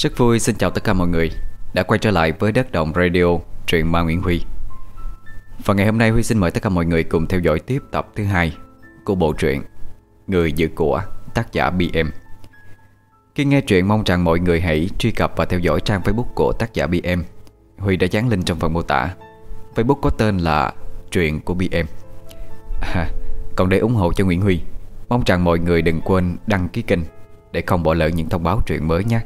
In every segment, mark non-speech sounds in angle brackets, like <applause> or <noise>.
Rất vui xin chào tất cả mọi người Đã quay trở lại với Đất Đồng Radio Truyện Ma Nguyễn Huy. Và ngày hôm nay Huy xin mời tất cả mọi người cùng theo dõi tiếp tập thứ hai Của bộ truyện Người giữ của tác giả BM Khi nghe truyện mong rằng mọi người hãy truy cập và theo dõi trang Facebook của tác giả BM Huy đã dán link trong phần mô tả. Facebook có tên là Truyện của BM à, Còn để ủng hộ cho Nguyễn Huy Mong rằng mọi người đừng quên đăng ký kênh Để không bỏ lỡ những thông báo truyện mới nhé.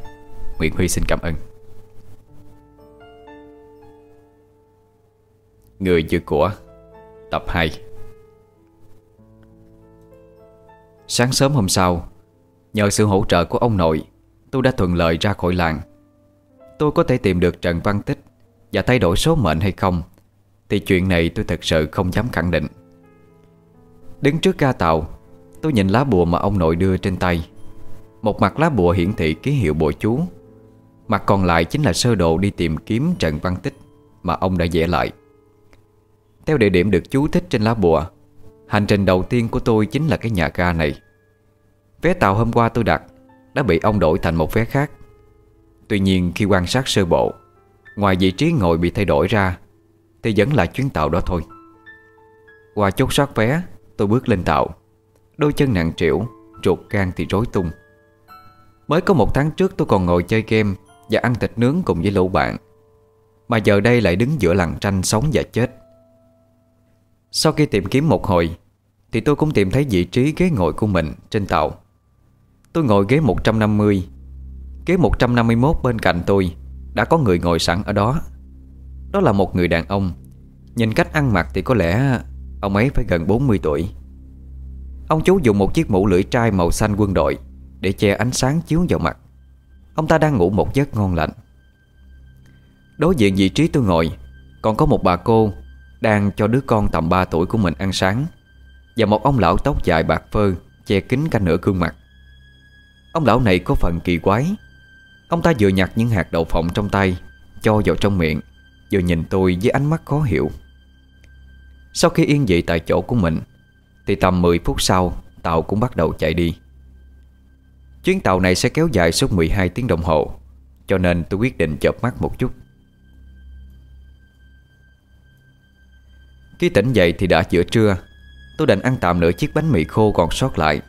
Nguyễn Huy xin cảm ơn. Người giữ của Tập 2 Sáng sớm hôm sau, Nhờ sự hỗ trợ của ông nội, Tôi đã thuận lợi ra khỏi làng. Tôi có thể tìm được Trần Văn Tích Và thay đổi số mệnh hay không, Thì chuyện này tôi thật sự không dám khẳng định. Đứng trước ga tàu, Tôi nhìn lá bùa mà ông nội đưa trên tay. Một mặt lá bùa hiển thị ký hiệu bội chú. Mặt còn lại chính là sơ đồ đi tìm kiếm Trần Văn Tích Mà ông đã vẽ lại. Theo địa điểm được chú thích trên lá bùa, Hành trình đầu tiên của tôi chính là cái nhà ga này. Vé tàu hôm qua tôi đặt Đã bị ông đổi thành một vé khác. Tuy nhiên khi quan sát sơ bộ, Ngoài vị trí ngồi bị thay đổi ra, Thì vẫn là chuyến tàu đó thôi. Qua chốt soát vé, Tôi bước lên tàu. Đôi chân nặng trĩu, Ruột gan thì rối tung. Mới có một tháng trước tôi còn ngồi chơi game và ăn thịt nướng cùng với lũ bạn. Mà giờ đây lại đứng giữa làng tranh sống và chết. Sau khi tìm kiếm một hồi, Thì tôi cũng tìm thấy vị trí ghế ngồi của mình trên tàu. Tôi ngồi ghế 150 Ghế 151 bên cạnh tôi Đã có người ngồi sẵn ở đó. Đó là một người đàn ông. Nhìn cách ăn mặc thì có lẽ Ông ấy phải gần 40 tuổi. Ông chú dùng một chiếc mũ lưỡi trai màu xanh quân đội Để che ánh sáng chiếu vào mặt. Ông ta đang ngủ một giấc ngon lành. Đối diện vị trí tôi ngồi, Còn có một bà cô Đang cho đứa con tầm 3 tuổi của mình ăn sáng, Và một ông lão tóc dài bạc phơ Che kín cả nửa gương mặt. Ông lão này có phần kỳ quái. Ông ta vừa nhặt những hạt đậu phộng trong tay, Cho vào trong miệng, Vừa nhìn tôi với ánh mắt khó hiểu. Sau khi yên vị tại chỗ của mình, Thì tầm 10 phút sau, Tàu cũng bắt đầu chạy đi. Chuyến tàu này sẽ kéo dài suốt 12 tiếng đồng hồ, Cho nên tôi quyết định chợp mắt một chút. Khi tỉnh dậy thì đã giữa trưa, Tôi định ăn tạm nửa chiếc bánh mì khô còn sót lại,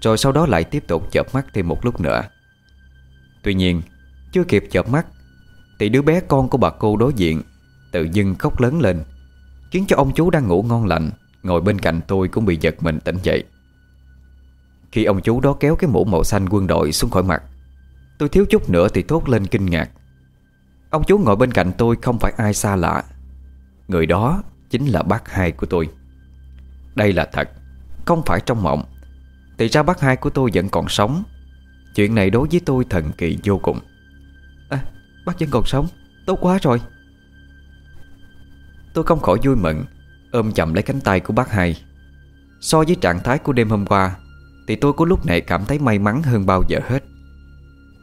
Rồi sau đó lại tiếp tục chợp mắt thêm một lúc nữa. Tuy nhiên, Chưa kịp chợp mắt, Thì đứa bé con của bà cô đối diện Tự dưng khóc lớn lên, Khiến cho ông chú đang ngủ ngon lành Ngồi bên cạnh tôi cũng bị giật mình tỉnh dậy. Khi ông chú đó kéo cái mũ màu xanh quân đội xuống khỏi mặt, Tôi thiếu chút nữa thì thốt lên kinh ngạc. Ông chú ngồi bên cạnh tôi không phải ai xa lạ. Người đó chính là bác hai của tôi. Đây là thật, Không phải trong mộng. Thì ra bác hai của tôi vẫn còn sống. Chuyện này đối với tôi thần kỳ vô cùng. À bác vẫn còn sống. Tốt quá rồi. Tôi không khỏi vui mừng, Ôm chậm lấy cánh tay của bác hai. So với trạng thái của đêm hôm qua thì tôi có lúc này cảm thấy may mắn hơn bao giờ hết.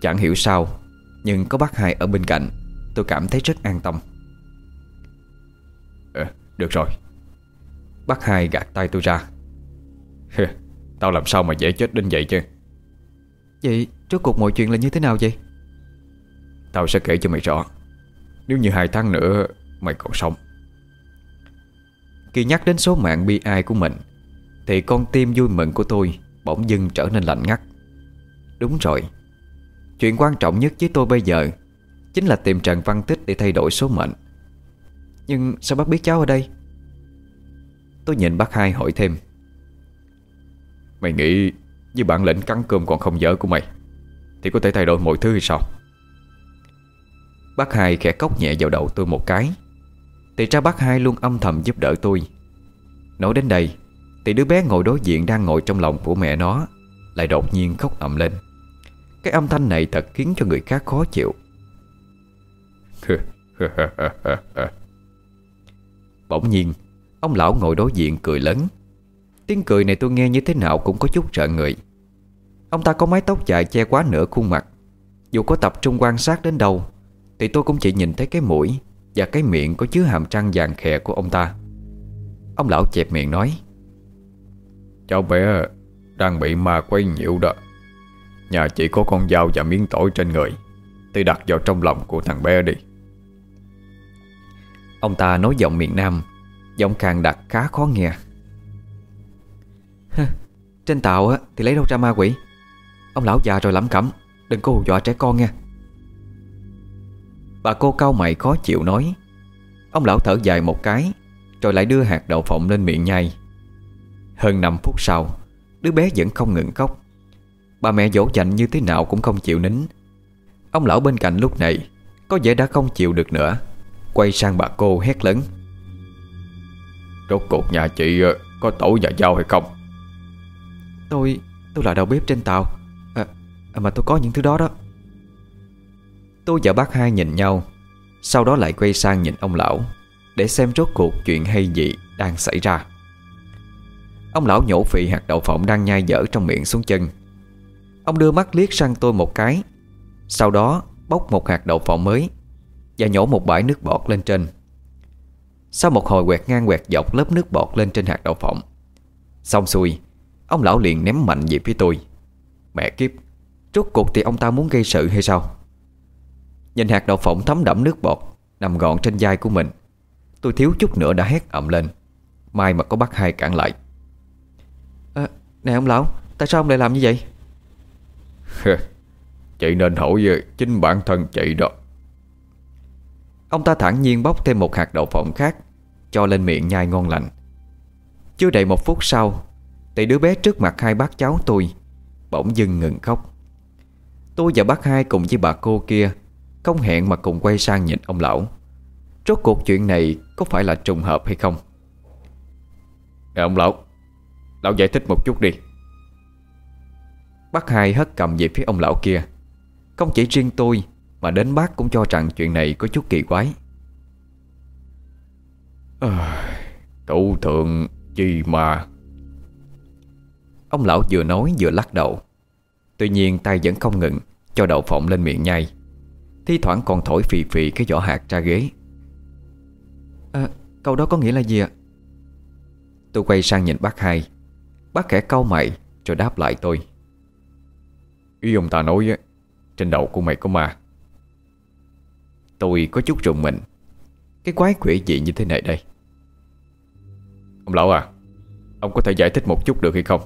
Chẳng hiểu sao Nhưng có bác hai ở bên cạnh Tôi cảm thấy rất an tâm. À, Được rồi. Bác hai gạt tay tôi ra. Tao làm sao mà dễ chết đến vậy chứ? Vậy trước cuộc mọi chuyện là như thế nào vậy? Tao sẽ kể cho mày rõ. Nếu như hai tháng nữa Mày còn sống. Khi nhắc đến số mạng bi ai của mình Thì con tim vui mừng của tôi Bỗng dưng trở nên lạnh ngắt. Đúng rồi. Chuyện quan trọng nhất với tôi bây giờ Chính là tìm Trần Văn Tích để thay đổi số mệnh. Nhưng sao bác biết cháu ở đây? Tôi nhìn bác hai hỏi thêm. Mày nghĩ Với bản lĩnh cắn cơm còn không dở của mày Thì có thể thay đổi mọi thứ hay sao? Bác hai khẽ cốc nhẹ vào đầu tôi một cái. Thì ra bác hai luôn âm thầm giúp đỡ tôi. Nói đến đây thì đứa bé ngồi đối diện đang ngồi trong lòng của mẹ nó Lại đột nhiên khóc ầm lên. Cái âm thanh này thật khiến cho người khác khó chịu. <laughs> Bỗng nhiên, Ông lão ngồi đối diện cười lớn. Tiếng cười này tôi nghe như thế nào cũng có chút trợ người. Ông ta có mái tóc dài che quá nửa khuôn mặt. Dù có tập trung quan sát đến đâu, Thì tôi cũng chỉ nhìn thấy cái mũi Và cái miệng có chứa hàm răng vàng khè của ông ta. Ông lão chẹp miệng nói Cháu bé đang bị ma quay nhiễu đó. Nhà chỉ có con dao và miếng tỏi trên người. Tôi đặt vào trong lòng của thằng bé đi. Ông ta nói giọng miền Nam, Giọng càng đặt khá khó nghe. Trên tàu á, thì lấy đâu ra ma quỷ? Ông lão già rồi lắm cẩm, Đừng có hù dọa trẻ con nha. Bà cô cau mày khó chịu nói. Ông lão thở dài một cái, Rồi lại đưa hạt đậu phộng lên miệng nhai. Hơn 5 phút sau Đứa bé vẫn không ngừng khóc. Bà mẹ dỗ dành như thế nào cũng không chịu nín. Ông lão bên cạnh lúc này Có vẻ đã không chịu được nữa Quay sang bà cô hét lớn. Rốt cuộc nhà chị ờ, có tổ và dao hay không? Tôi tôi là đầu bếp trên tàu. À, à, Mà tôi có những thứ đó đó. Tôi và bác hai nhìn nhau Sau đó lại quay sang nhìn ông lão Để xem rốt cuộc chuyện hay gì đang xảy ra Ông lão nhổ phì hạt đậu phộng đang nhai dở trong miệng xuống chân. Ông đưa mắt liếc sang tôi một cái. Sau đó, bóc một hạt đậu phộng mới Và nhổ một bãi nước bọt lên trên. Sau một hồi quẹt ngang quẹt dọc, lớp nước bọt lên trên hạt đậu phộng. Xong xuôi, Ông lão liền ném mạnh về phía tôi. Mẹ kiếp, Rốt cuộc thì ông ta muốn gây sự hay sao? Nhìn hạt đậu phộng thấm đẫm nước bọt Nằm gọn trên vai của mình, Tôi thiếu chút nữa đã hét ầm lên. Mai mà có bắt hai cản lại Nè ông lão Tại sao ông lại làm như vậy? Chị nên hỏi về chính bản thân chị đó. Ông ta thản nhiên bóc thêm một hạt đậu phộng khác Cho lên miệng nhai ngon lành. Chưa đầy một phút sau Thì đứa bé trước mặt hai bác cháu tôi Bỗng dưng ngừng khóc. Tôi và bác hai cùng với bà cô kia Không hẹn mà cùng quay sang nhìn ông lão. Rốt cuộc chuyện này Có phải là trùng hợp hay không? Nè ông lão Lão giải thích một chút đi. Bác hai hất cầm về phía ông lão kia. Không chỉ riêng tôi Mà đến bác cũng cho rằng chuyện này có chút kỳ quái. À, Thủ thượng chi mà. Ông lão vừa nói vừa lắc đầu. Tuy nhiên tay vẫn không ngừng Cho đậu phộng lên miệng nhai. Thi thoảng còn thổi phì phì cái vỏ hạt ra ghế. À, Câu đó có nghĩa là gì ạ? Tôi quay sang nhìn bác hai. Bác khẽ cau mày, Rồi đáp lại tôi. Ý ông ta nói Trên đầu của mày có ma. Tôi có chút rùng mình. Cái quái quỷ gì như thế này đây? Ông lão à Ông có thể giải thích một chút được hay không?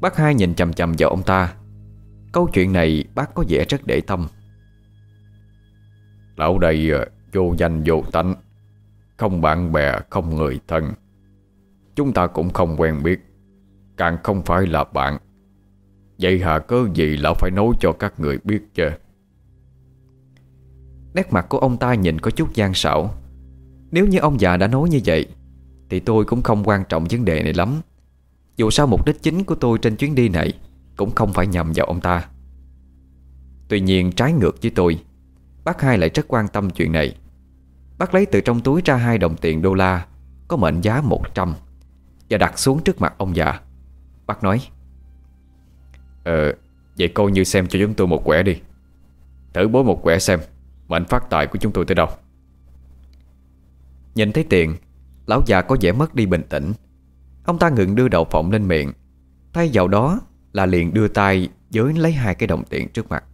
Bác hai nhìn chầm chầm vào ông ta. Câu chuyện này bác có vẻ rất để tâm. Lão đây à, vô danh vô tánh. Không bạn bè, không người thân. Chúng ta cũng không quen biết. Càng không phải là bạn. Vậy hà cơ gì lão phải nói cho các người biết chứ? Nét mặt của ông ta nhìn có chút gian xảo. Nếu như ông già đã nói như vậy, Thì tôi cũng không quan trọng vấn đề này lắm. Dù sao mục đích chính của tôi trên chuyến đi này Cũng không phải nhầm vào ông ta. Tuy nhiên trái ngược với tôi, Bác hai lại rất quan tâm chuyện này. Bác lấy từ trong túi ra hai đồng tiền đô la, Có mệnh giá 100 và đặt xuống trước mặt ông già. Bác nói Ờ Vậy cô như xem cho chúng tôi một quẻ đi. Thử bố một quẻ xem Mệnh phát tài của chúng tôi tới đâu. Nhìn thấy tiền Lão già có vẻ mất đi bình tĩnh. Ông ta ngừng đưa đậu phộng lên miệng Thay vào đó là liền đưa tay Giới lấy hai cái đồng tiền trước mặt.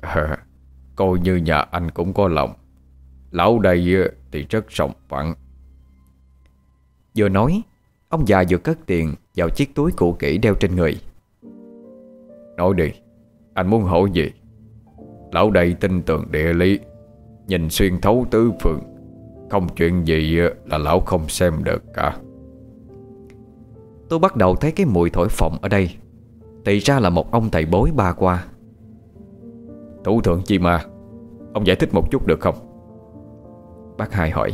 À, Coi như nhà anh cũng có lòng. Lão đây thì rất sòng phẳng Vừa nói, Ông già vừa cất tiền vào chiếc túi cũ kỹ đeo trên người. Nói đi, Anh muốn hỏi gì? Lão đây tin tưởng địa lý, Nhìn xuyên thấu tứ phương, Không chuyện gì ờ, là lão không xem được cả. Tôi bắt đầu thấy cái mùi thổi phồng ở đây. Thì ra là một ông thầy bối ba qua. Thủ thượng chi mà Ông giải thích một chút được không? Bác hai hỏi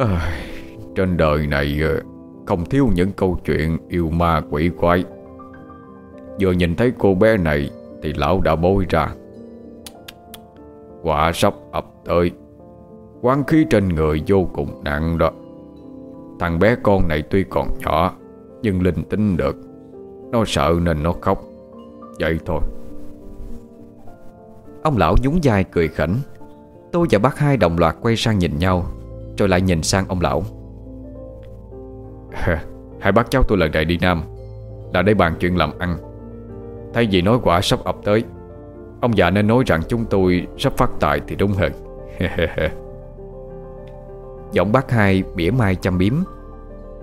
à, Trên đời này ờ, Không thiếu những câu chuyện yêu ma quỷ quái. Vừa nhìn thấy cô bé này Thì lão đã bôi ra. Quả sắp ập tới. Quán khí trên người vô cùng nặng đó. Thằng bé con này tuy còn nhỏ Nhưng linh tính được. Nó sợ nên nó khóc. Vậy thôi. Ông lão nhún vai cười khỉnh Tôi và bác hai đồng loạt quay sang nhìn nhau. Rồi lại nhìn sang ông lão. Hai bác cháu tôi lần này đi Nam. Là để bàn chuyện làm ăn. Thay vì nói quả sắp ập tới Ông già nên nói rằng chúng tôi sắp phát tài thì đúng hơn. <laughs> Giọng bác hai bỉa mai chăm biếm.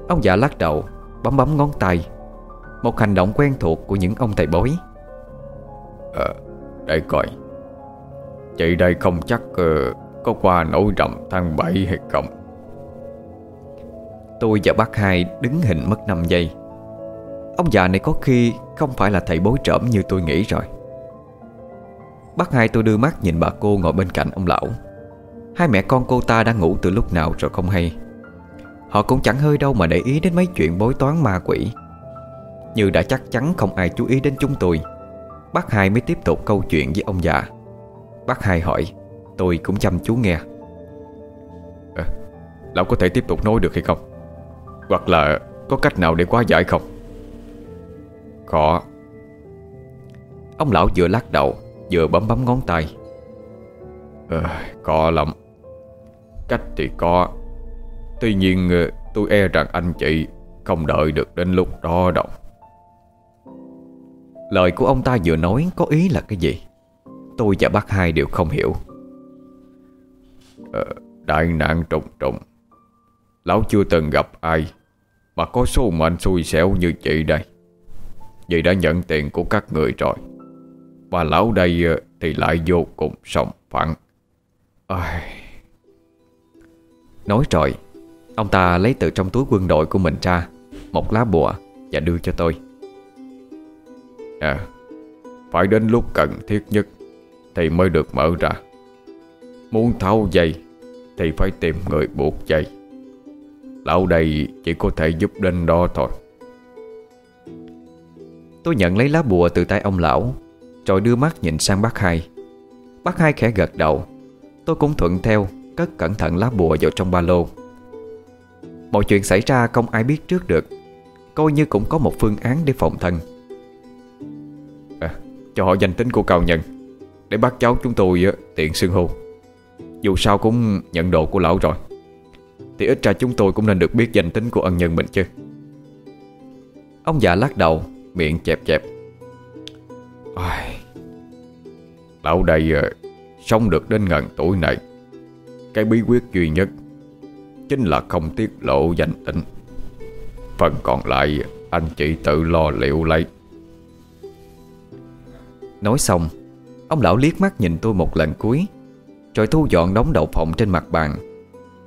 Ông già lắc đầu Bấm bấm ngón tay. Một hành động quen thuộc của những ông thầy bối Ờ, để coi. Chị đây không chắc uh, có qua nỗi rầm tháng bảy hay không? Tôi và bác hai đứng hình mất 5 giây. Ông già này có khi không phải là thầy bối trởm như tôi nghĩ rồi. Bác hai tôi đưa mắt nhìn bà cô ngồi bên cạnh ông lão. Hai mẹ con cô ta đã ngủ từ lúc nào rồi không hay. Họ cũng chẳng hơi đâu mà để ý đến mấy chuyện bối toán ma quỷ. Như đã chắc chắn không ai chú ý đến chúng tôi, Bác hai mới tiếp tục câu chuyện với ông già. Bác hai hỏi Tôi cũng chăm chú nghe. À, Lão có thể tiếp tục nói được hay không? Hoặc là có cách nào để quá giải không? Khó. Ông lão vừa lắc đầu Vừa bấm bấm ngón tay. Ờ, à, Có lắm. Cách thì có. Tuy nhiên ờ, tôi e rằng anh chị Không đợi được đến lúc đó đâu. Lời của ông ta vừa nói có ý là cái gì? Tôi và bác hai đều không hiểu ờ, Đại nạn trùng trùng. Lão chưa từng gặp ai Mà có số mệnh xui xẻo như chị đây. Vì đã nhận tiền của các người rồi. Và lão đây ờ, thì lại vô cùng sòng phẳng. Ai... Nói rồi Ông ta lấy từ trong túi quân đội của mình ra Một lá bùa Và đưa cho tôi. À Phải đến lúc cần thiết nhất Thì mới được mở ra. Muốn tháo dây Thì phải tìm người buộc dây. Lão đây chỉ có thể giúp đến đó thôi. Tôi nhận lấy lá bùa từ tay ông lão Rồi đưa mắt nhìn sang bác hai. Bác hai khẽ gật đầu. Tôi cũng thuận theo Cất cẩn thận lá bùa vào trong ba lô. Mọi chuyện xảy ra không ai biết trước được. Coi như cũng có một phương án để phòng thân. À, Cho họ danh tính của cao nhân. Để bác cháu chúng tôi tiện xưng hô. Dù sao cũng nhận đồ của lão rồi. Thì ít ra chúng tôi cũng nên được biết danh tính của ân nhân mình chứ. Ông già lắc đầu, Miệng chẹp chẹp. Ai... Lão đây ờ, Sống được đến ngàn tuổi này. Cái bí quyết duy nhất Chính là không tiết lộ danh tính. Phần còn lại Anh chị tự lo liệu lấy. Nói xong, Ông lão liếc mắt nhìn tôi một lần cuối. Rồi thu dọn đống đậu phộng trên mặt bàn.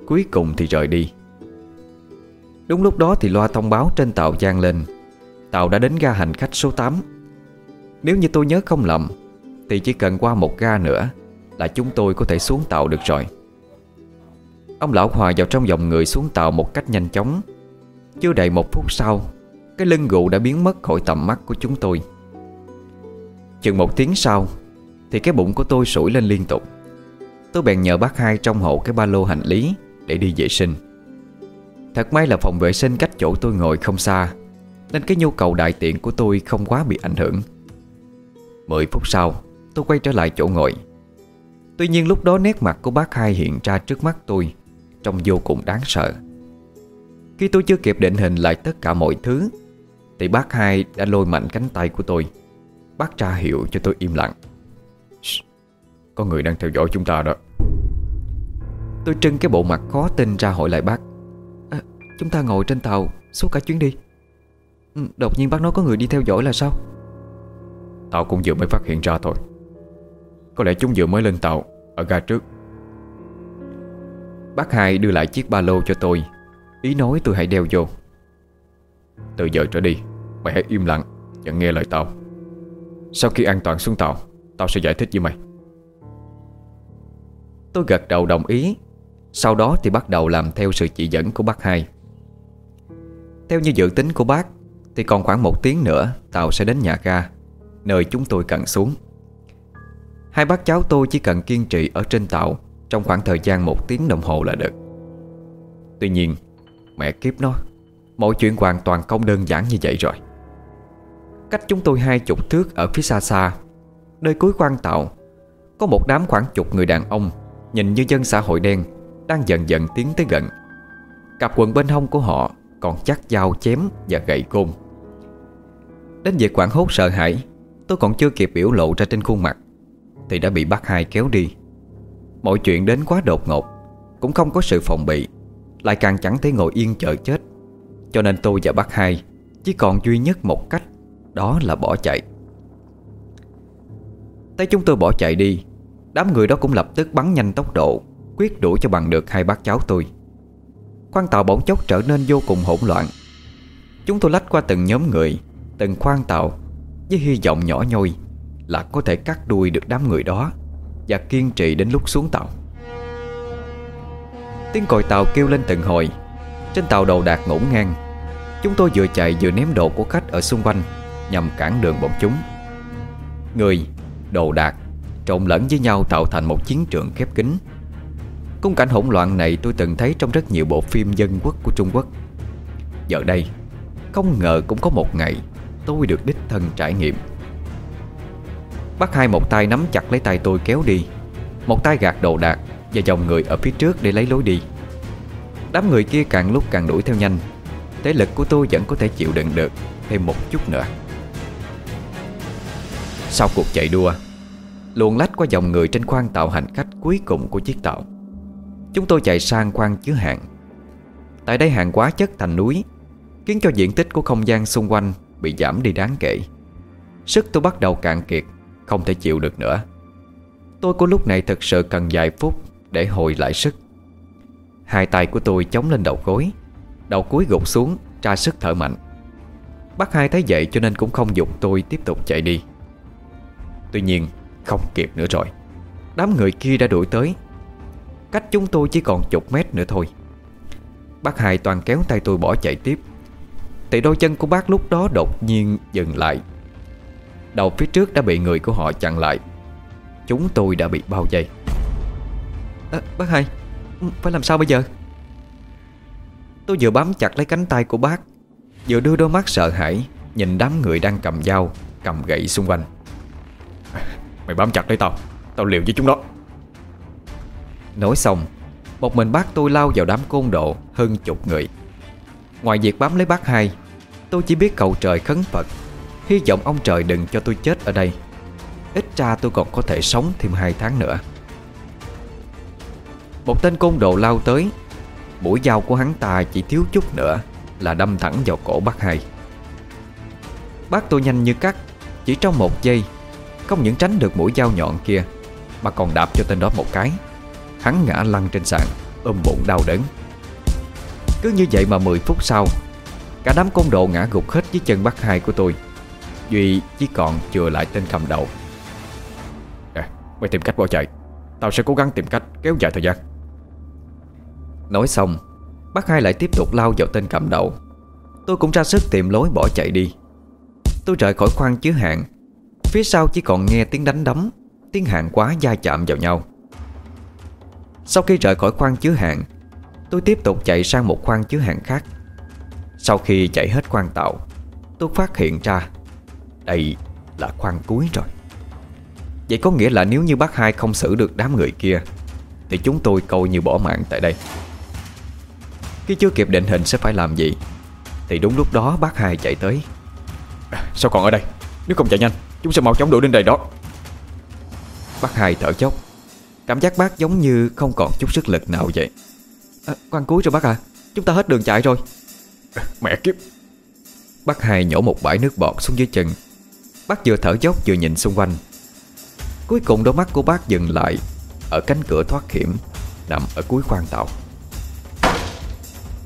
Cuối cùng thì rời đi. Đúng lúc đó thì loa thông báo trên tàu gian lên. Tàu đã đến ga hành khách số 8 Nếu như tôi nhớ không lầm, Thì chỉ cần qua một ga nữa Là chúng tôi có thể xuống tàu được rồi. Ông lão hòa vào trong dòng người xuống tàu một cách nhanh chóng. Chưa đầy một phút sau, Cái lưng gù đã biến mất khỏi tầm mắt của chúng tôi. Chừng một tiếng sau, Thì cái bụng của tôi sủi lên liên tục. Tôi bèn nhờ bác hai trong hộ cái ba lô hành lý Để đi vệ sinh. Thật may là phòng vệ sinh cách chỗ tôi ngồi không xa, Nên cái nhu cầu đại tiện của tôi không quá bị ảnh hưởng. Mười phút sau, Tôi quay trở lại chỗ ngồi. Tuy nhiên lúc đó nét mặt của bác hai hiện ra trước mắt tôi Trông vô cùng đáng sợ. Khi tôi chưa kịp định hình lại tất cả mọi thứ, Thì bác hai đã lôi mạnh cánh tay của tôi. Bác ra hiệu cho tôi im lặng. Có người đang theo dõi chúng ta đó. Tôi trưng cái bộ mặt khó tin ra hỏi lại bác. À, Chúng ta ngồi trên tàu suốt cả chuyến đi. Ừ, Đột nhiên bác nói có người đi theo dõi là sao? Tao cũng vừa mới phát hiện ra thôi. Có lẽ chúng vừa mới lên tàu Ở ga trước. Bác hai đưa lại chiếc ba lô cho tôi. Ý nói tôi hãy đeo vô. Từ giờ trở đi Mày hãy im lặng và nghe lời tao. Sau khi an toàn xuống tàu Tao sẽ giải thích với mày Tôi gật đầu đồng ý. Sau đó thì bắt đầu làm theo sự chỉ dẫn của bác hai. Theo như dự tính của bác, Thì còn khoảng một tiếng nữa, Tàu sẽ đến nhà ga, Nơi chúng tôi cần xuống. Hai bác cháu tôi chỉ cần kiên trì ở trên tàu Trong khoảng thời gian một tiếng đồng hồ là được. Tuy nhiên, Mẹ kiếp nó, Mọi chuyện hoàn toàn không đơn giản như vậy rồi. Cách chúng tôi hai chục thước ở phía xa xa, Nơi cuối khoang tàu, Có một đám khoảng chục người đàn ông Nhìn như dân xã hội đen, Đang dần dần tiến tới gần. Cặp quần bên hông của họ Còn chắc dao chém và gậy côn. Đến việc quảng hốt sợ hãi, Tôi còn chưa kịp biểu lộ ra trên khuôn mặt, Thì đã bị bác hai kéo đi. Mọi chuyện đến quá đột ngột, Cũng không có sự phòng bị, Lại càng chẳng thể ngồi yên chờ chết. Cho nên tôi và bác hai Chỉ còn duy nhất một cách, Đó là bỏ chạy. Thấy chúng tôi bỏ chạy đi Đám người đó cũng lập tức bắn nhanh tốc độ Quyết đuổi cho bằng được hai bác cháu tôi. Khoang tàu bỗng chốc trở nên vô cùng hỗn loạn. Chúng tôi lách qua từng nhóm người Từng khoang tàu Với hy vọng nhỏ nhoi Là có thể cắt đuôi được đám người đó Và kiên trì đến lúc xuống tàu. Tiếng còi tàu kêu lên từng hồi. Trên tàu đầu đạc ngổn ngang. Chúng tôi vừa chạy vừa ném đồ của khách ở xung quanh Nhằm cản đường bọn chúng. Người, đồ đạc Trộn lẫn với nhau tạo thành một chiến trường khép kín. Cung cảnh hỗn loạn này tôi từng thấy trong rất nhiều bộ phim dân quốc của Trung Quốc. Giờ đây, Không ngờ cũng có một ngày Tôi được đích thân trải nghiệm. Bác hai một tay nắm chặt lấy tay tôi kéo đi, Một tay gạt đồ đạc Và dòng người ở phía trước để lấy lối đi. Đám người kia càng lúc càng đuổi theo nhanh, Thế lực của tôi vẫn có thể chịu đựng được Thêm một chút nữa. Sau cuộc chạy đua Luồn lách qua dòng người trên khoang tàu hành khách cuối cùng của chiếc tàu. Chúng tôi chạy sang khoang chứa hàng. Tại đây hàng quá chất thành núi, Khiến cho diện tích của không gian xung quanh Bị giảm đi đáng kể. Sức tôi bắt đầu cạn kiệt, Không thể chịu được nữa. Tôi có lúc này thực sự cần vài phút Để hồi lại sức. Hai tay của tôi chống lên đầu gối, Đầu cuối gục xuống, Tra sức thở mạnh. Bác hai thấy vậy cho nên cũng không dục tôi tiếp tục chạy đi. Tuy nhiên không kịp nữa rồi. Đám người kia đã đuổi tới. Cách chúng tôi chỉ còn chục mét nữa thôi. Bác hai toàn kéo tay tôi bỏ chạy tiếp. Thì đôi chân của bác lúc đó đột nhiên dừng lại. Đầu phía trước đã bị người của họ chặn lại. Chúng tôi đã bị bao vây. À, Bác hai Phải làm sao bây giờ? Tôi vừa bám chặt lấy cánh tay của bác Vừa đưa đôi mắt sợ hãi Nhìn đám người đang cầm dao Cầm gậy xung quanh. Mày bám chặt lấy tao. Tao liều với chúng nó. Nói xong, Một mình bác tôi lao vào đám côn độ Hơn chục người. Ngoài việc bám lấy bác hai, Tôi chỉ biết cầu trời khấn Phật, Hy vọng ông trời đừng cho tôi chết ở đây. Ít ra tôi còn có thể sống thêm hai tháng nữa. Một tên côn đồ lao tới, Mũi dao của hắn ta chỉ thiếu chút nữa Là đâm thẳng vào cổ bác hai. Bác tôi nhanh như cắt, Chỉ trong một giây không những tránh được mũi dao nhọn kia Mà còn đạp cho tên đó một cái. Hắn ngã lăn trên sàn Ôm bụng đau đớn. Cứ như vậy mà 10 phút sau Cả đám côn đồ ngã gục hết dưới chân bác hai của tôi. Duy chỉ còn chừa lại tên cầm đầu. À, Mày tìm cách bỏ chạy. Tao sẽ cố gắng tìm cách kéo dài thời gian. Nói xong Bác hai lại tiếp tục lao vào tên cầm đầu. Tôi cũng ra sức tìm lối bỏ chạy đi. Tôi rời khỏi khoang chứa hàng Phía sau chỉ còn nghe tiếng đánh đấm Tiếng hàng quá da chạm vào nhau. Sau khi rời khỏi khoang chứa hàng Tôi tiếp tục chạy sang một khoang chứa hàng khác. Sau khi chạy hết khoang tàu Tôi phát hiện ra Đây là khoang cuối rồi. Vậy có nghĩa là nếu như bác hai không xử được đám người kia Thì chúng tôi coi như bỏ mạng tại đây. Khi chưa kịp định hình sẽ phải làm gì Thì đúng lúc đó bác hai chạy tới. À, Sao còn ở đây? Nếu không chạy nhanh. Chúng sẽ mau chóng đuổi đến đây đó. Bác hai thở chốc Cảm giác bác giống như không còn chút sức lực nào vậy. À, Khoan cuối rồi bác à. Chúng ta hết đường chạy rồi. Mẹ kiếp. Bác hai nhổ một bãi nước bọt xuống dưới chân. Bác vừa thở dốc vừa nhìn xung quanh. Cuối cùng đôi mắt của bác dừng lại Ở cánh cửa thoát hiểm Nằm ở cuối khoang tàu.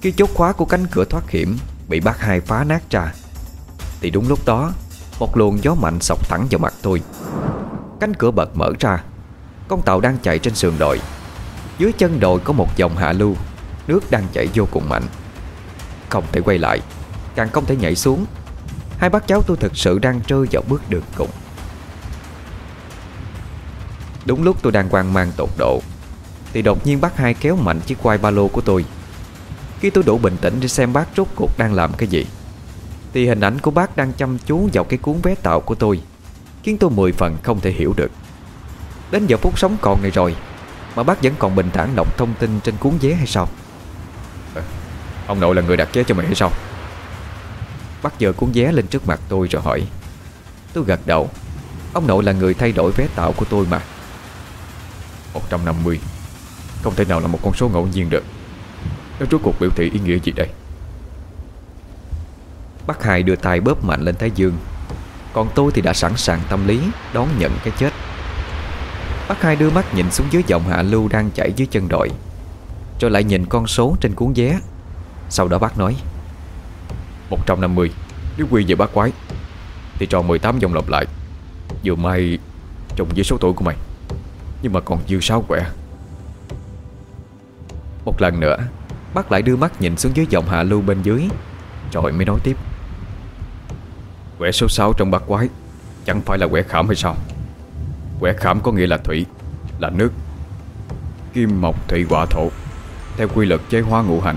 Khi chốt khóa của cánh cửa thoát hiểm Bị bác hai phá nát ra. Thì đúng lúc đó một luồng gió mạnh sọc thẳng vào mặt tôi. Cánh cửa bật mở ra. Con tàu đang chạy trên sườn đồi. Dưới chân đồi có một dòng hạ lưu. Nước đang chảy vô cùng mạnh. Không thể quay lại. Càng không thể nhảy xuống. Hai bác cháu tôi thực sự đang rơi vào bước đường cùng. Đúng lúc tôi đang quan mang tột độ, Thì đột nhiên bác hai kéo mạnh chiếc quai ba lô của tôi. Khi tôi đủ bình tĩnh để xem bác rốt cuộc đang làm cái gì thì hình ảnh của bác đang chăm chú vào cái cuốn vé tàu của tôi Khiến tôi mười phần không thể hiểu được. Đến giờ phút sống còn này rồi Mà bác vẫn còn bình thản đọc thông tin trên cuốn vé hay sao? À, Ông nội là người đặt vé cho mày hay sao? Bác giờ cuốn vé lên trước mặt tôi rồi hỏi. Tôi gật đầu. Ông nội là người thay đổi vé tàu của tôi mà. 150 Không thể nào là một con số ngẫu nhiên được. Nó rốt cuộc biểu thị ý nghĩa gì đây Bác hai đưa tay bóp mạnh lên Thái Dương. Còn tôi thì đã sẵn sàng tâm lý, Đón nhận cái chết. Bác hai đưa mắt nhìn xuống dưới dòng hạ lưu Đang chảy dưới chân đội Rồi lại nhìn con số trên cuốn vé. Sau đó bác nói 150 Nếu quy về bác quái, Thì tròn 18 dòng lặp lại. Vừa may trùng với số tuổi của mày, Nhưng mà còn dư sáu quẻ. Một lần nữa, Bác lại đưa mắt nhìn xuống dưới dòng hạ lưu bên dưới, Rồi mới nói tiếp. Quẻ số 6 trong bát quái. Chẳng phải là quẻ khảm hay sao? Quẻ khảm có nghĩa là thủy Là nước. Kim mộc thủy hỏa thổ. Theo quy luật chế hóa ngũ hành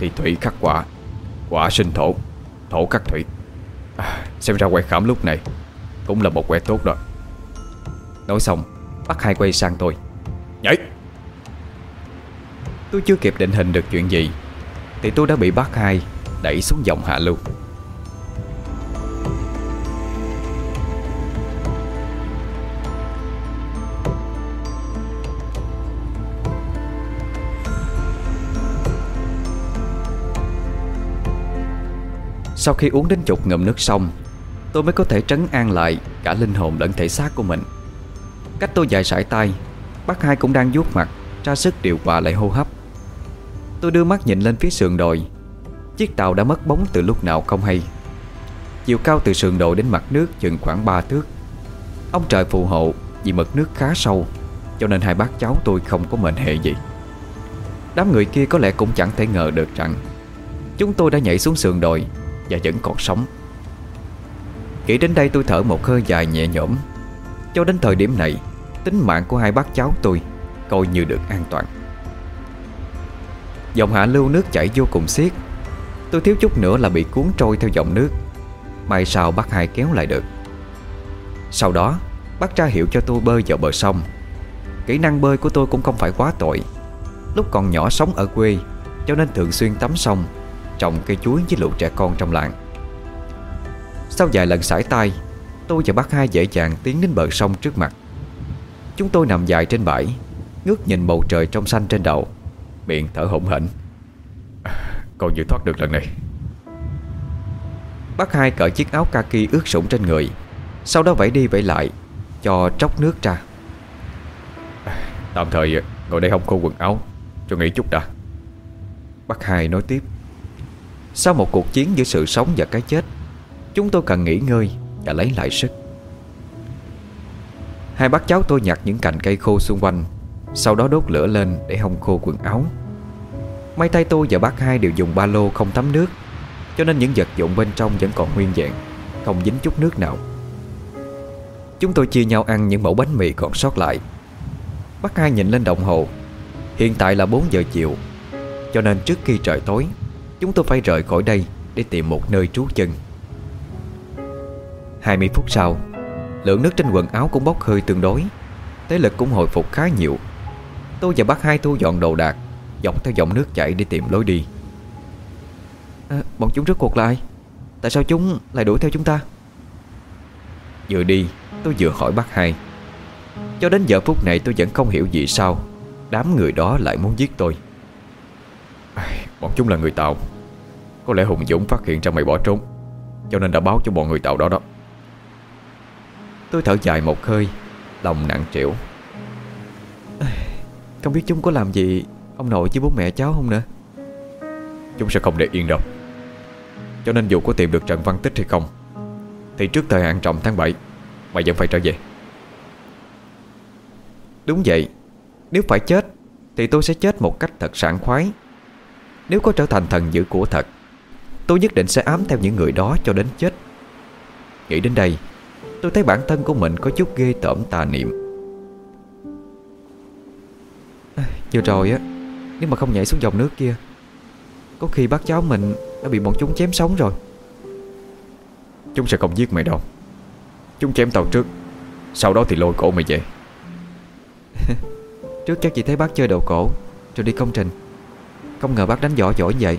Thì thủy khắc quả Quả sinh thổ Thổ khắc thủy. À, Xem ra quẻ khảm lúc này Cũng là một quẻ tốt rồi Nói xong Bác hai quay sang tôi. Nhảy! Tôi chưa kịp định hình được chuyện gì Thì tôi đã bị bác hai Đẩy xuống dòng hạ lưu. Sau khi uống đến chục ngụm nước xong Tôi mới có thể trấn an lại Cả linh hồn lẫn thể xác của mình. Cách tôi dài sải tay, Bác hai cũng đang vuốt mặt Ra sức điều hòa lại hô hấp. Tôi đưa mắt nhìn lên phía sườn đồi. Chiếc tàu đã mất bóng từ lúc nào không hay. Chiều cao từ sườn đồi đến mặt nước chừng khoảng 3 thước. Ông trời phù hộ Vì mực nước khá sâu, Cho nên hai bác cháu tôi không có mệnh hệ gì. Đám người kia có lẽ cũng chẳng thể ngờ được rằng, Chúng tôi đã nhảy xuống sườn đồi và vẫn còn sống. Kể đến đây tôi thở một hơi dài nhẹ nhõm. Cho đến thời điểm này, Tính mạng của hai bác cháu tôi Coi như được an toàn. Dòng hạ lưu nước chảy vô cùng xiết. Tôi thiếu chút nữa là bị cuốn trôi theo dòng nước. May sao bác hai kéo lại được. Sau đó, Bác ra hiệu cho tôi bơi vào bờ sông. Kỹ năng bơi của tôi cũng không phải quá tội Lúc còn nhỏ sống ở quê, Cho nên thường xuyên tắm sông Trồng cây chuối với lũ trẻ con trong làng. Sau vài lần sải tay Tôi và bác hai dễ dàng tiến đến bờ sông trước mặt. Chúng tôi nằm dài trên bãi Ngước nhìn bầu trời trong xanh trên đầu Miệng thở hổn hển. Còn dự thoát được lần này. Bác hai cởi chiếc áo kaki ướt sũng trên người Sau đó vẫy đi vẫy lại Cho tróc nước ra. Tạm thời ngồi đây không khô quần áo Cho nghỉ chút đã. Bác hai nói tiếp sau một cuộc chiến giữa sự sống và cái chết, Chúng tôi cần nghỉ ngơi Và lấy lại sức. Hai bác cháu tôi nhặt những cành cây khô xung quanh, Sau đó đốt lửa lên để hong khô quần áo. May tay tôi và bác hai đều dùng ba lô không tắm nước, Cho nên những vật dụng bên trong vẫn còn nguyên vẹn, Không dính chút nước nào. Chúng tôi chia nhau ăn những mẫu bánh mì còn sót lại. Bác hai nhìn lên đồng hồ, Hiện tại là 4 giờ chiều, Cho nên trước khi trời tối Chúng tôi phải rời khỏi đây Để tìm một nơi trú chân. 20 phút sau Lượng nước trên quần áo cũng bốc hơi tương đối. Thế lực cũng hồi phục khá nhiều. Tôi và bác hai thu dọn đồ đạc Dọc theo dòng nước chảy để tìm lối đi. À, Bọn chúng rốt cuộc là ai? Tại sao chúng lại đuổi theo chúng ta? Vừa đi Tôi vừa hỏi bác hai. Cho đến giờ phút này tôi vẫn không hiểu vì sao Đám người đó lại muốn giết tôi Bọn chúng là người Tàu. Có lẽ Hùng Dũng phát hiện ra mày bỏ trốn, Cho nên đã báo cho bọn người Tàu đó đó. Tôi thở dài một hơi, Lòng nặng trĩu. <sighs> Không biết chúng có làm gì, Ông nội với bố mẹ cháu không nữa? Chúng sẽ không để yên đâu. Cho nên dù có tìm được Trần Văn Tích hay không, Thì trước thời hạn trọng tháng 7 Mày vẫn phải trở về. Đúng vậy, Nếu phải chết, Thì tôi sẽ chết một cách thật sảng khoái. Nếu có trở thành thần dữ của thật Tôi nhất định sẽ ám theo những người đó cho đến chết. Nghĩ đến đây Tôi thấy bản thân của mình có chút ghê tởm tà niệm. À, Vừa rồi á Nếu mà không nhảy xuống dòng nước kia Có khi bác cháu mình đã bị bọn chúng chém sống rồi. Chúng sẽ không giết mày đâu. Chúng chém tao trước Sau đó thì lôi cổ mày về. <laughs> Trước chắc chỉ thấy bác chơi đầu cổ Rồi đi công trình. Không ngờ bác đánh võ giỏi như vậy.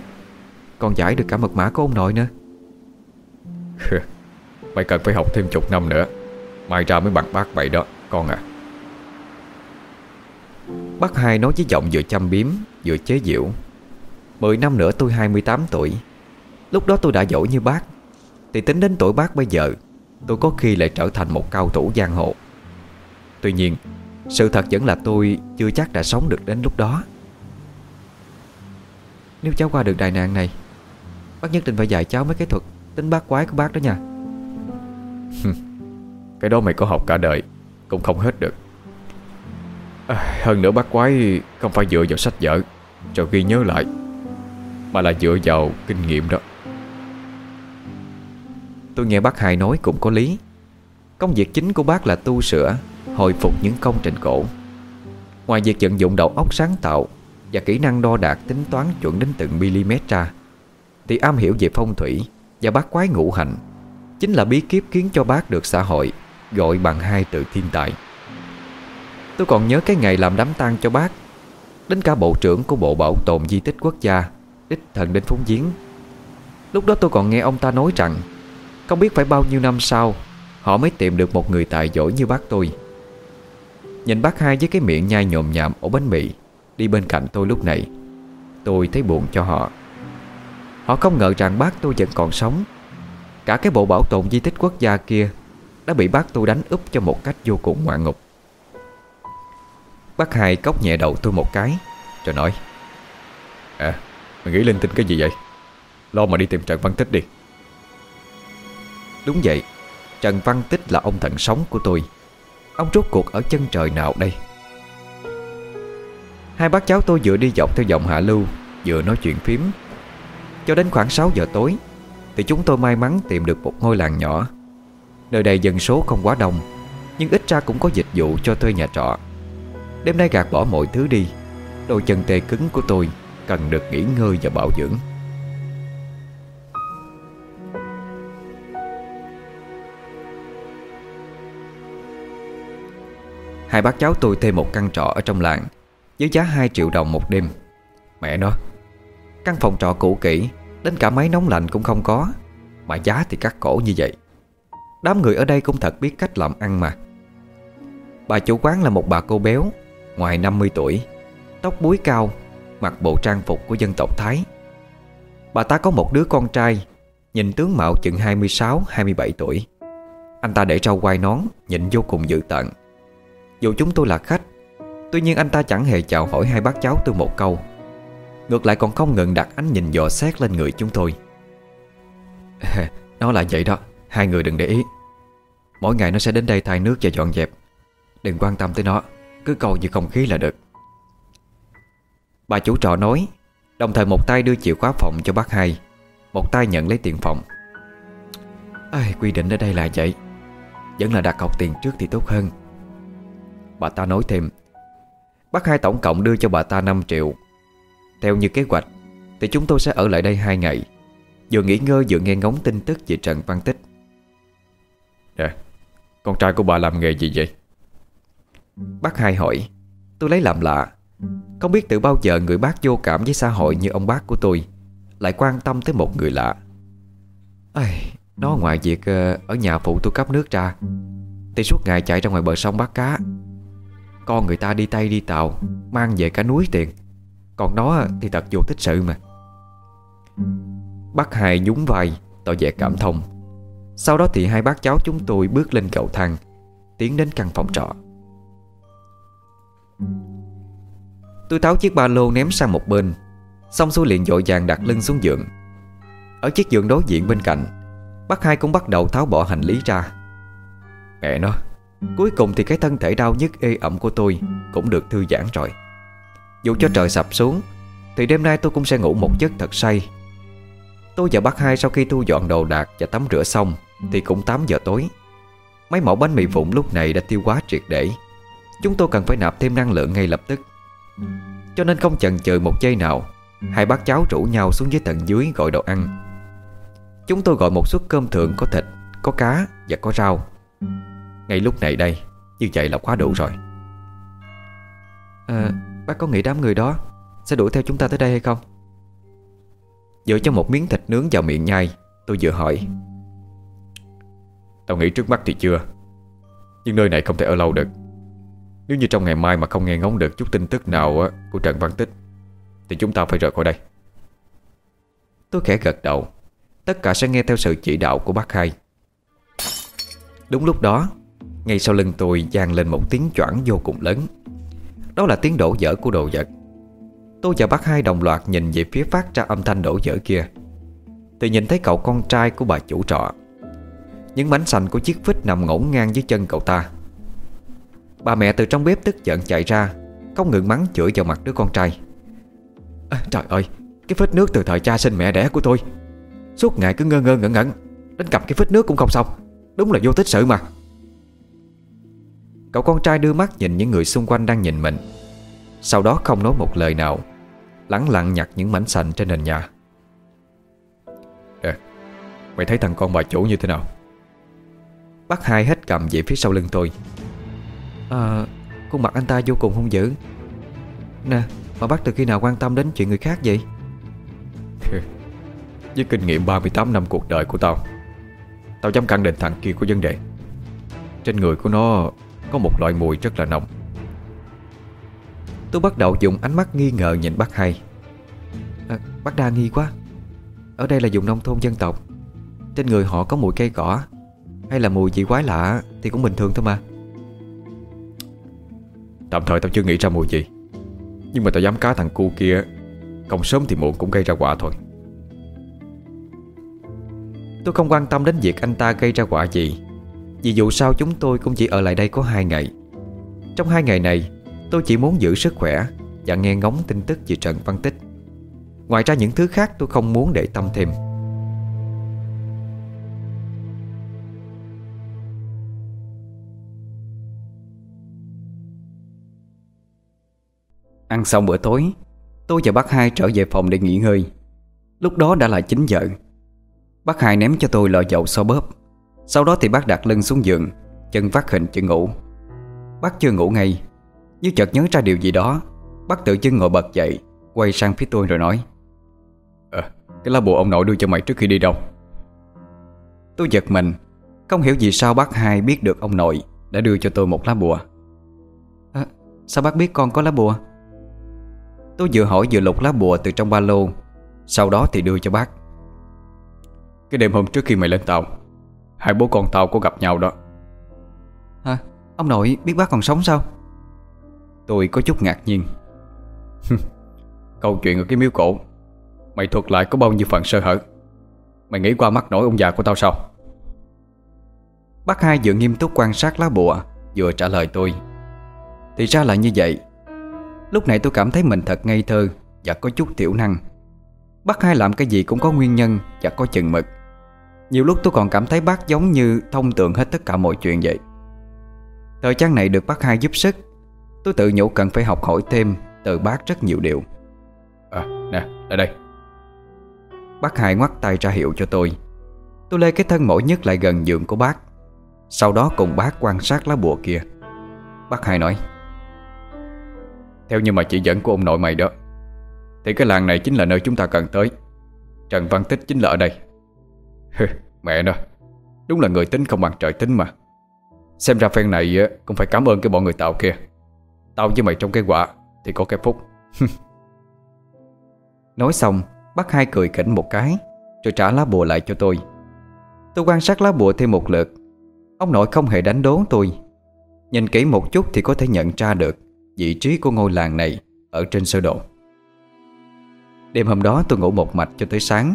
Còn giải được cả mật mã của ông nội nữa. Mày cần phải học thêm chục năm nữa. Mai ra mới bằng bác vậy đó Con à. Bác hai nói với giọng vừa chăm biếm Vừa chế giễu. Mười năm nữa tôi 28 tuổi. Lúc đó tôi đã giỏi như bác. Thì tính đến tuổi bác bây giờ Tôi có khi lại trở thành một cao thủ giang hồ. Tuy nhiên Sự thật vẫn là tôi chưa chắc đã sống được đến lúc đó Nếu cháu qua được đại nạn này Bác nhất định phải dạy cháu mấy cái thuật Tính bác quái của bác đó nha. Cái đó mày có học cả đời Cũng không hết được. À, Hơn nữa bác quái Không phải dựa vào sách vở Rồi ghi nhớ lại Mà là dựa vào kinh nghiệm đó. Tôi nghe bác hai nói cũng có lý. Công việc chính của bác là tu sửa Hồi phục những công trình cổ Ngoài việc vận dụng đầu óc sáng tạo và kỹ năng đo đạc tính toán chuẩn đến từng mm ra Thì am hiểu về phong thủy Và bác quái ngũ hành Chính là bí kíp khiến cho bác được xã hội Gọi bằng hai từ thiên tài. Tôi còn nhớ cái ngày làm đám tang cho bác, Đến cả bộ trưởng của Bộ Bảo tồn Di tích Quốc gia, Đích thần đến phúng giếng. Lúc đó tôi còn nghe ông ta nói rằng, Không biết phải bao nhiêu năm sau, Họ mới tìm được một người tài giỏi như bác tôi. Nhìn bác hai với cái miệng nhai nhồm nhàm ổ bánh mì Đi bên cạnh tôi lúc này. Tôi thấy buồn cho họ. Họ không ngờ rằng bác tôi vẫn còn sống. Cả cái bộ bảo tồn di tích quốc gia kia Đã bị bác tôi đánh úp cho một cách vô cùng ngoạn ngục. Bác hai cốc nhẹ đầu tôi một cái, Rồi nói À Mày nghĩ linh tinh cái gì vậy? Lo mà đi tìm Trần Văn Tích đi. Đúng vậy, Trần Văn Tích là ông thần sống của tôi. Ông rốt cuộc ở chân trời nào đây? Hai bác cháu tôi vừa đi dọc theo dòng hạ lưu, Vừa nói chuyện phím. Cho đến khoảng 6 giờ tối, Thì chúng tôi may mắn tìm được một ngôi làng nhỏ. Nơi đây dân số không quá đông, Nhưng ít ra cũng có dịch vụ cho thuê nhà trọ. Đêm nay gạt bỏ mọi thứ đi, Đôi chân tê cứng của tôi Cần được nghỉ ngơi và bảo dưỡng. Hai bác cháu tôi thuê một căn trọ ở trong làng. Với giá 2 triệu đồng một đêm. Mẹ nó Căn phòng trọ cũ kỹ, Đến cả máy nóng lạnh cũng không có, Mà giá thì cắt cổ như vậy. Đám người ở đây cũng thật biết cách làm ăn mà. Bà chủ quán là một bà cô béo, Ngoài 50 tuổi, Tóc búi cao, Mặc bộ trang phục của dân tộc Thái. Bà ta có một đứa con trai, Nhìn tướng mạo chừng 26-27 tuổi. Anh ta để rau quai nón, Nhìn vô cùng dữ tợn Dù chúng tôi là khách Tuy nhiên anh ta chẳng hề chào hỏi hai bác cháu tôi một câu. Ngược lại còn không ngừng đặt ánh nhìn dò xét lên người chúng tôi. <laughs> Nó là vậy đó Hai người đừng để ý. Mỗi ngày nó sẽ đến đây thay nước và dọn dẹp. Đừng quan tâm tới nó Cứ cầu như không khí là được. Bà chủ trọ nói Đồng thời một tay đưa chìa khóa phòng cho bác hai Một tay nhận lấy tiền phòng. Ai, Quy định ở đây là vậy. Vẫn là đặt cọc tiền trước thì tốt hơn. Bà ta nói thêm Bác hai tổng cộng đưa cho bà ta 5 triệu. Theo như kế hoạch Thì chúng tôi sẽ ở lại đây 2 ngày. Vừa nghỉ ngơi vừa nghe ngóng tin tức về Trần Văn Tích. Nè Con trai của bà làm nghề gì vậy? Bác hai hỏi Tôi lấy làm lạ. Không biết từ bao giờ người bác vô cảm với xã hội như ông bác của tôi Lại quan tâm tới một người lạ. Ai, Nó ngoài việc ờ, ở nhà phụ tôi cấp nước ra Thì suốt ngày chạy ra ngoài bờ sông bắt cá con người ta đi tay đi tàu, Mang về cả núi tiền Còn nó thì thật vô tích sự mà. Bác hai nhún vai, Tỏ vẻ cảm thông. Sau đó thì hai bác cháu chúng tôi bước lên cầu thang, Tiến đến căn phòng trọ. Tôi tháo chiếc ba lô ném sang một bên, Xong xuôi liền dội vàng đặt lưng xuống giường. Ở chiếc giường đối diện bên cạnh, Bác hai cũng bắt đầu tháo bỏ hành lý ra. Mẹ nó Cuối cùng thì cái thân thể đau nhức ê ẩm của tôi Cũng được thư giãn rồi. Dù cho trời sập xuống Thì đêm nay tôi cũng sẽ ngủ một giấc thật say. Tôi và bác hai sau khi thu dọn đồ đạc Và tắm rửa xong Thì cũng 8 giờ tối. Mấy mẫu bánh mì vụn lúc này đã tiêu quá triệt để. Chúng tôi cần phải nạp thêm năng lượng ngay lập tức. Cho nên không chần chừ một giây nào Hai bác cháu rủ nhau xuống dưới tận dưới gọi đồ ăn. Chúng tôi gọi một suất cơm thượng có thịt, có cá và có rau. Ngay lúc này đây, như vậy là quá đủ rồi. À, Bác có nghĩ đám người đó Sẽ đuổi theo chúng ta tới đây hay không? Dựa cho một miếng thịt nướng vào miệng nhai Tôi vừa hỏi. Tao nghĩ trước mắt thì chưa Nhưng nơi này không thể ở lâu được. Nếu như trong ngày mai mà không nghe ngóng được chút tin tức nào của Trần Văn Tích Thì chúng ta phải rời khỏi đây. Tôi khẽ gật đầu. Tất cả sẽ nghe theo sự chỉ đạo của bác hai. Đúng lúc đó ngay sau lưng tôi vang lên một tiếng choảng vô cùng lớn. Đó là tiếng đổ dở của đồ vật. Tôi và bác hai đồng loạt nhìn về phía phát ra âm thanh đổ dở kia. Thì nhìn thấy cậu con trai của bà chủ trọ. Những bánh xanh của chiếc phích nằm ngổn ngang dưới chân cậu ta. Bà mẹ từ trong bếp tức giận chạy ra Không ngừng mắng chửi vào mặt đứa con trai. À, Trời ơi Cái phích nước từ thời cha sinh mẹ đẻ của tôi. Suốt ngày cứ ngơ ngơ ngẩn ngẩn Đến cầm cái phích nước cũng không xong. Đúng là vô tích sự mà. Cậu con trai đưa mắt nhìn những người xung quanh đang nhìn mình. Sau đó không nói một lời nào Lắng lặng nhặt những mảnh sành trên nền nhà. Nè Mày thấy thằng con bà chủ như thế nào? Bác hai hết cầm về phía sau lưng tôi. À Khuôn mặt anh ta vô cùng hung dữ. Nè, Mà bác từ khi nào quan tâm đến chuyện người khác vậy? Với kinh nghiệm 38 năm cuộc đời của tao Tao dám khẳng định thằng kia có vấn đề. Trên người của nó có một loại mùi rất là nồng. Tôi bắt đầu dùng ánh mắt nghi ngờ nhìn bác hai. À, Bác đa nghi quá. Ở đây là vùng nông thôn dân tộc. Trên người họ có mùi cây cỏ. Hay là mùi gì quái lạ Thì cũng bình thường thôi mà. Tạm thời tao chưa nghĩ ra mùi gì. Nhưng mà tao dám cá thằng cu kia Không sớm thì muộn cũng gây ra quả thôi. Tôi không quan tâm đến việc anh ta gây ra quả gì vì dù sao chúng tôi cũng chỉ ở lại đây có hai ngày. Trong hai ngày này, Tôi chỉ muốn giữ sức khỏe Và nghe ngóng tin tức về Trần Văn Tích. Ngoài ra những thứ khác tôi không muốn để tâm thêm. Ăn xong bữa tối, Tôi và bác hai trở về phòng để nghỉ ngơi. Lúc đó đã là 9 giờ. Bác hai ném cho tôi lọ dầu so bóp. Sau đó thì bác đặt lưng xuống giường Chân vắt hình chữ ngủ. Bác chưa ngủ ngay. Như chợt nhớ ra điều gì đó Bác tự chân ngồi bật dậy Quay sang phía tôi rồi nói à, Cái lá bùa ông nội đưa cho mày trước khi đi đâu? Tôi giật mình Không hiểu vì sao bác hai biết được ông nội Đã đưa cho tôi một lá bùa. À, Sao bác biết con có lá bùa? Tôi vừa hỏi vừa lục lá bùa từ trong ba lô Sau đó thì đưa cho bác. Cái đêm hôm trước khi mày lên tàu Hai bố con tao có gặp nhau đó. Hả? Ông nội biết bác còn sống sao? Tôi có chút ngạc nhiên. <laughs> Câu chuyện ở cái miếu cổ Mày thuật lại có bao nhiêu phần sơ hở? Mày nghĩ qua mắt nổi ông già của tao sao? Bác hai vừa nghiêm túc quan sát lá bùa Vừa trả lời tôi. Thì ra là như vậy. Lúc này tôi cảm thấy mình thật ngây thơ Và có chút tiểu năng. Bác hai làm cái gì cũng có nguyên nhân Và có chừng mực Nhiều lúc tôi còn cảm thấy bác giống như thông tượng hết tất cả mọi chuyện vậy. Thời gian này được bác hai giúp sức. Tôi tự nhủ cần phải học hỏi thêm Từ bác rất nhiều điều. À nè lại đây. Bác hai ngoắt tay ra hiệu cho tôi. Tôi lê cái thân mỏi nhất lại gần giường của bác. Sau đó cùng bác quan sát lá bùa kia. Bác hai nói Theo như mà chỉ dẫn của ông nội mày đó Thì cái làng này chính là nơi chúng ta cần tới. Trần Văn Tích chính là ở đây Mẹ nó. Đúng là người tính không bằng trời tính mà. Xem ra phen này cũng phải cảm ơn cái bọn người tạo kia. Tao với mày trong cái quả Thì có cái phúc. <laughs> Nói xong Bác hai cười khỉnh một cái, Rồi trả lá bùa lại cho tôi. Tôi quan sát lá bùa thêm một lượt. Ông nội không hề đánh đố tôi. Nhìn kỹ một chút thì có thể nhận ra được Vị trí của ngôi làng này Ở trên sơ đồ. Đêm hôm đó tôi ngủ một mạch cho tới sáng.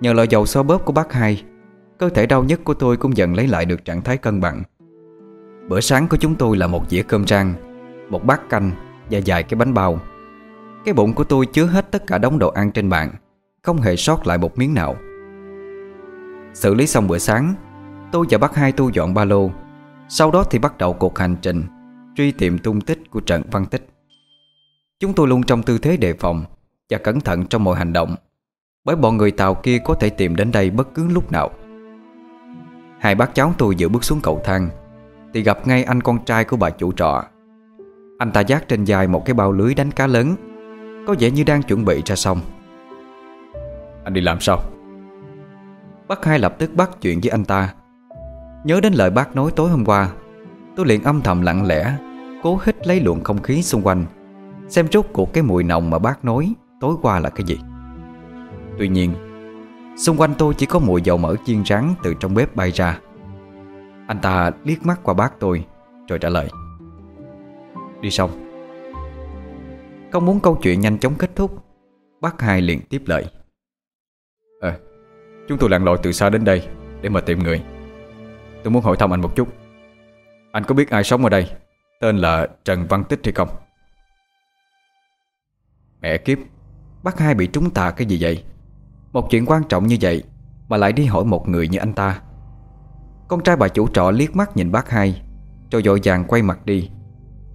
Nhờ lọ dầu so bóp của bác hai, Cơ thể đau nhất của tôi cũng dần lấy lại được trạng thái cân bằng. Bữa sáng của chúng tôi là một dĩa cơm rang, Một bát canh Và vài cái bánh bao. Cái bụng của tôi chứa hết tất cả đống đồ ăn trên bàn, Không hề sót lại một miếng nào. Xử lý xong bữa sáng, Tôi và bác hai tu dọn ba lô. Sau đó thì bắt đầu cuộc hành trình, Truy tìm tung tích của Trần Văn Tích. Chúng tôi luôn trong tư thế đề phòng Và cẩn thận trong mọi hành động. Bởi bọn người Tàu kia có thể tìm đến đây bất cứ lúc nào. Hai bác cháu tôi vừa bước xuống cầu thang Thì gặp ngay anh con trai của bà chủ trọ. Anh ta dắt trên vai một cái bao lưới đánh cá lớn Có vẻ như đang chuẩn bị ra xong Anh đi làm sao? Bác hai lập tức bắt chuyện với anh ta. Nhớ đến lời bác nói tối hôm qua Tôi liền âm thầm lặng lẽ Cố hít lấy luồng không khí xung quanh Xem rốt cuộc cái mùi nồng mà bác nói Tối qua là cái gì Tuy nhiên Xung quanh tôi chỉ có mùi dầu mỡ chiên rán Từ trong bếp bay ra. Anh ta liếc mắt qua bác tôi Rồi trả lời. Đi xong Không muốn câu chuyện nhanh chóng kết thúc Bác hai liền tiếp lời. À, Chúng tôi lặn lội từ xa đến đây Để mà tìm người. Tôi muốn hỏi thăm anh một chút. Anh có biết ai sống ở đây? Tên là Trần Văn Tích hay không? Mẹ kiếp Bác hai bị trúng tà cái gì vậy? Một chuyện quan trọng như vậy Mà lại đi hỏi một người như anh ta. Con trai bà chủ trọ liếc mắt nhìn bác hai Rồi dội vàng quay mặt đi.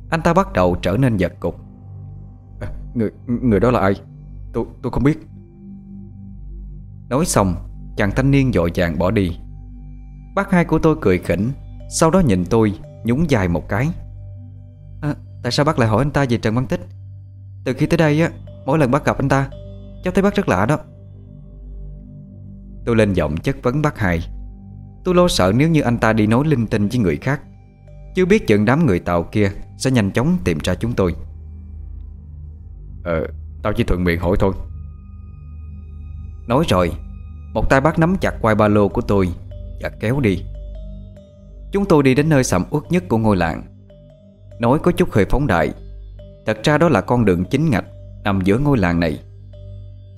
Anh ta bắt đầu trở nên giật cục. À, Người người đó là ai? Tôi tôi không biết. Nói xong Chàng thanh niên dội vàng bỏ đi. Bác hai của tôi cười khỉnh Sau đó nhìn tôi nhún dài một cái. À, Tại sao bác lại hỏi anh ta về Trần Văn Tích? Từ khi tới đây á Mỗi lần bác gặp anh ta Cháu thấy bác rất lạ đó Tôi lên giọng chất vấn bác hai. Tôi lo sợ nếu như anh ta đi nói linh tinh với người khác. Chưa biết chừng đám người tàu kia Sẽ nhanh chóng tìm ra chúng tôi. Ờ Tao chỉ thuận miệng hỏi thôi. Nói rồi Một tay bác nắm chặt quai ba lô của tôi Và kéo đi. Chúng tôi đi đến nơi sầm uất nhất của ngôi làng. Nói có chút hơi phóng đại. Thật ra đó là con đường chính ngạch Nằm giữa ngôi làng này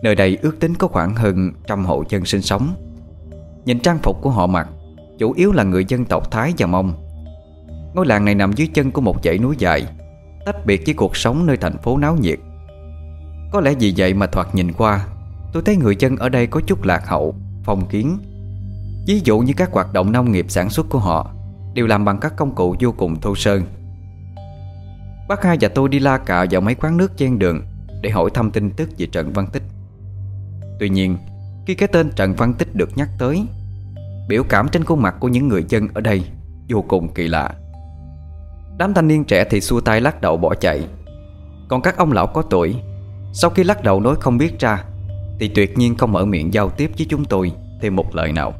Nơi đây ước tính có khoảng hơn trăm hộ dân sinh sống. Nhìn trang phục của họ mặc, Chủ yếu là người dân tộc Thái và Mông. Ngôi làng này nằm dưới chân của một dãy núi dài, Tách biệt với cuộc sống nơi thành phố náo nhiệt. Có lẽ vì vậy mà thoạt nhìn qua, Tôi thấy người dân ở đây có chút lạc hậu, Phong kiến. Ví dụ như các hoạt động nông nghiệp sản xuất của họ Đều làm bằng các công cụ vô cùng thô sơ. Bác hai và tôi đi la cạo vào mấy quán nước ven đường Để hỏi thăm tin tức về Trần Văn Tích. Tuy nhiên Khi cái tên Trần Văn Tích được nhắc tới Biểu cảm trên khuôn mặt của những người dân ở đây Vô cùng kỳ lạ. Đám thanh niên trẻ thì xua tay lắc đầu bỏ chạy. Còn các ông lão có tuổi Sau khi lắc đầu nói không biết ra Thì tuyệt nhiên không mở miệng giao tiếp với chúng tôi Thêm một lời nào.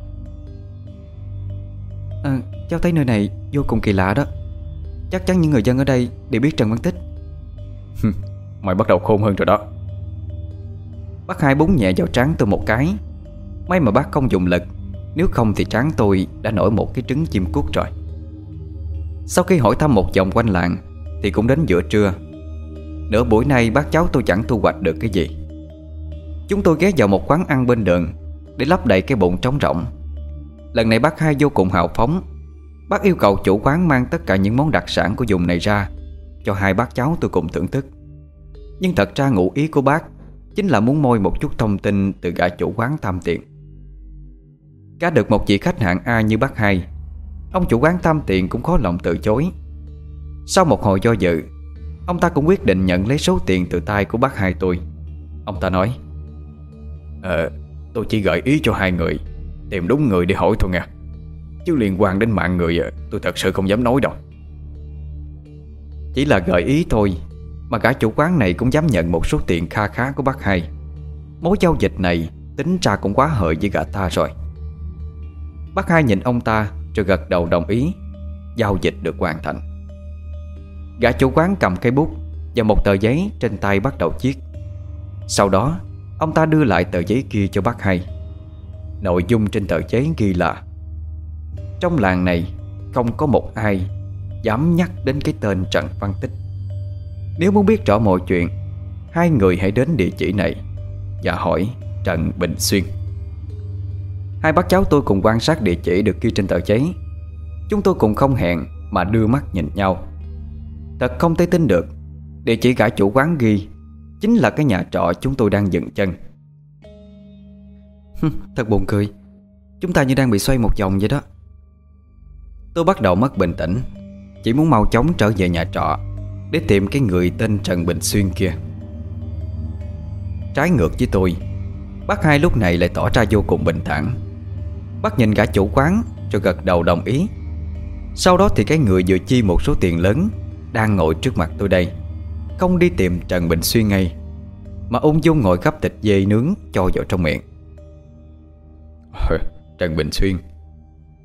À, Cháu thấy nơi này vô cùng kỳ lạ đó. Chắc chắn những người dân ở đây đều biết Trần Văn Tích. Mày bắt đầu khôn hơn rồi đó Bác hai búng nhẹ vào trán tôi một cái. May mà bác không dùng lực, Nếu không thì trán tôi đã nổi một cái trứng chim cút rồi. Sau khi hỏi thăm một vòng quanh làng, Thì cũng đến giữa trưa. Nửa buổi nay bác cháu tôi chẳng thu hoạch được cái gì. Chúng tôi ghé vào một quán ăn bên đường Để lấp đầy cái bụng trống rỗng. Lần này bác hai vô cùng hào phóng. Bác yêu cầu chủ quán mang tất cả những món đặc sản của vùng này ra Cho hai bác cháu tôi cùng thưởng thức. Nhưng thật ra ngụ ý của bác Chính là muốn môi một chút thông tin Từ gã chủ quán tam tiền Cá được một vị khách hạng A như bác hai. Ông chủ quán tam tiền cũng khó lòng từ chối. Sau một hồi do dự Ông ta cũng quyết định nhận lấy số tiền từ tay của bác hai tôi. Ông ta nói Ờ, tôi chỉ gợi ý cho hai người Tìm đúng người để hỏi thôi nha Chứ liên quan đến mạng người ờ, Tôi thật sự không dám nói đâu. Chỉ là gợi ý thôi mà cả chủ quán này cũng dám nhận một số tiền kha khá của bác hai. Mối giao dịch này Tính ra cũng quá hợi với gã ta rồi. Bác hai nhìn ông ta Rồi gật đầu đồng ý, Giao dịch được hoàn thành. Gã chủ quán cầm cây bút Và một tờ giấy trên tay bắt đầu viết. Sau đó, Ông ta đưa lại tờ giấy kia cho bác hai. Nội dung trên tờ giấy ghi là, Trong làng này Không có một ai Dám nhắc đến cái tên Trần Văn Tích. Nếu muốn biết rõ mọi chuyện, Hai người hãy đến địa chỉ này Và hỏi Trần Bình Xuyên. Hai bác cháu tôi cùng quan sát địa chỉ được ghi trên tờ giấy. Chúng tôi cùng không hẹn Mà đưa mắt nhìn nhau. Thật không thể tin được, Địa chỉ cả chủ quán ghi Chính là cái nhà trọ chúng tôi đang dựng chân. Thật buồn cười. Chúng ta như đang bị xoay một vòng vậy đó. Tôi bắt đầu mất bình tĩnh, Chỉ muốn mau chóng trở về nhà trọ. Để tìm cái người tên Trần Bình Xuyên kia. Trái ngược với tôi Bác hai lúc này lại tỏ ra vô cùng bình thản. Bác nhìn cả chủ quán Rồi gật đầu đồng ý. Sau đó thì cái người vừa chi một số tiền lớn Đang ngồi trước mặt tôi đây Không đi tìm Trần Bình Xuyên ngay Mà ung dung ngồi gắp thịt dê nướng Cho vào trong miệng. Trần Bình Xuyên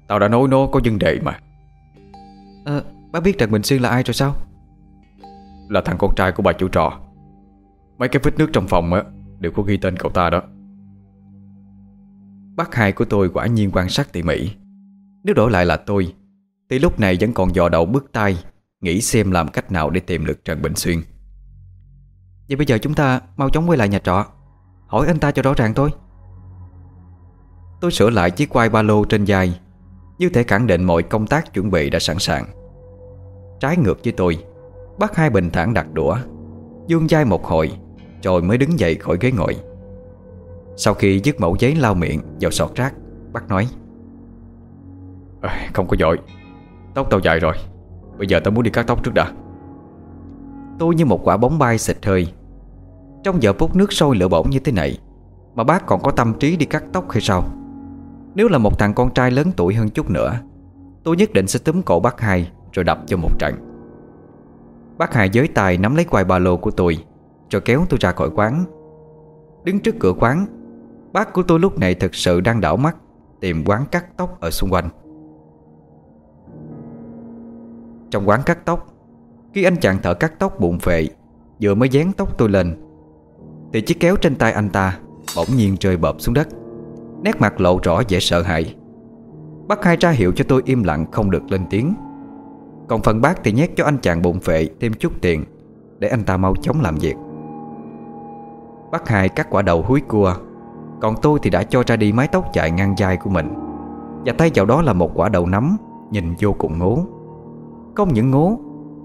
Tao đã nói nó có vấn đề mà. À, Bác biết Trần Bình Xuyên là ai rồi sao là thằng con trai của bà chủ trọ. Mấy cái vết nước trong phòng á, Đều có ghi tên cậu ta đó. Bác hai của tôi quả nhiên quan sát tỉ mỉ. Nếu đổi lại là tôi, Thì lúc này vẫn còn dò đầu bước tay, Nghĩ xem làm cách nào để tìm được Trần Bình Xuyên. Vậy bây giờ chúng ta mau chóng quay lại nhà trọ. Hỏi anh ta cho rõ ràng thôi. Tôi sửa lại chiếc quai ba lô trên vai, Như thể khẳng định mọi công tác chuẩn bị đã sẵn sàng. Trái ngược với tôi Bác hai bình thản đặt đũa Dương vai một hồi Rồi mới đứng dậy khỏi ghế ngồi. Sau khi dứt mẫu giấy lau miệng vào sọt rác Bác nói à, Không có dội Tóc tao dài rồi Bây giờ tao muốn đi cắt tóc trước đã. Tôi như một quả bóng bay xịt hơi. Trong giờ phút nước sôi lửa bỏng như thế này Mà bác còn có tâm trí đi cắt tóc hay sao? Nếu là một thằng con trai lớn tuổi hơn chút nữa Tôi nhất định sẽ túm cổ bác hai Rồi đập cho một trận Bác hai giới tài nắm lấy quai ba lô của tôi Rồi kéo tôi ra khỏi quán. Đứng trước cửa quán, Bác của tôi lúc này thực sự đang đảo mắt, Tìm quán cắt tóc ở xung quanh. Trong quán cắt tóc, Khi anh chàng thợ cắt tóc bụng phệ, Vừa mới dán tóc tôi lên, Thì chiếc kéo trên tay anh ta Bỗng nhiên rơi bợp xuống đất, Nét mặt lộ rõ vẻ sợ hãi. Bác hai ra hiệu cho tôi im lặng không được lên tiếng. Còn phần bác thì nhét cho anh chàng bụng phệ Thêm chút tiền, Để anh ta mau chóng làm việc. Bác hai cắt quả đầu húi cua, Còn tôi thì đã cho ra đi mái tóc dài ngang vai của mình, Và tay vào đó là một quả đầu nấm, Nhìn vô cùng ngố. Không những ngố,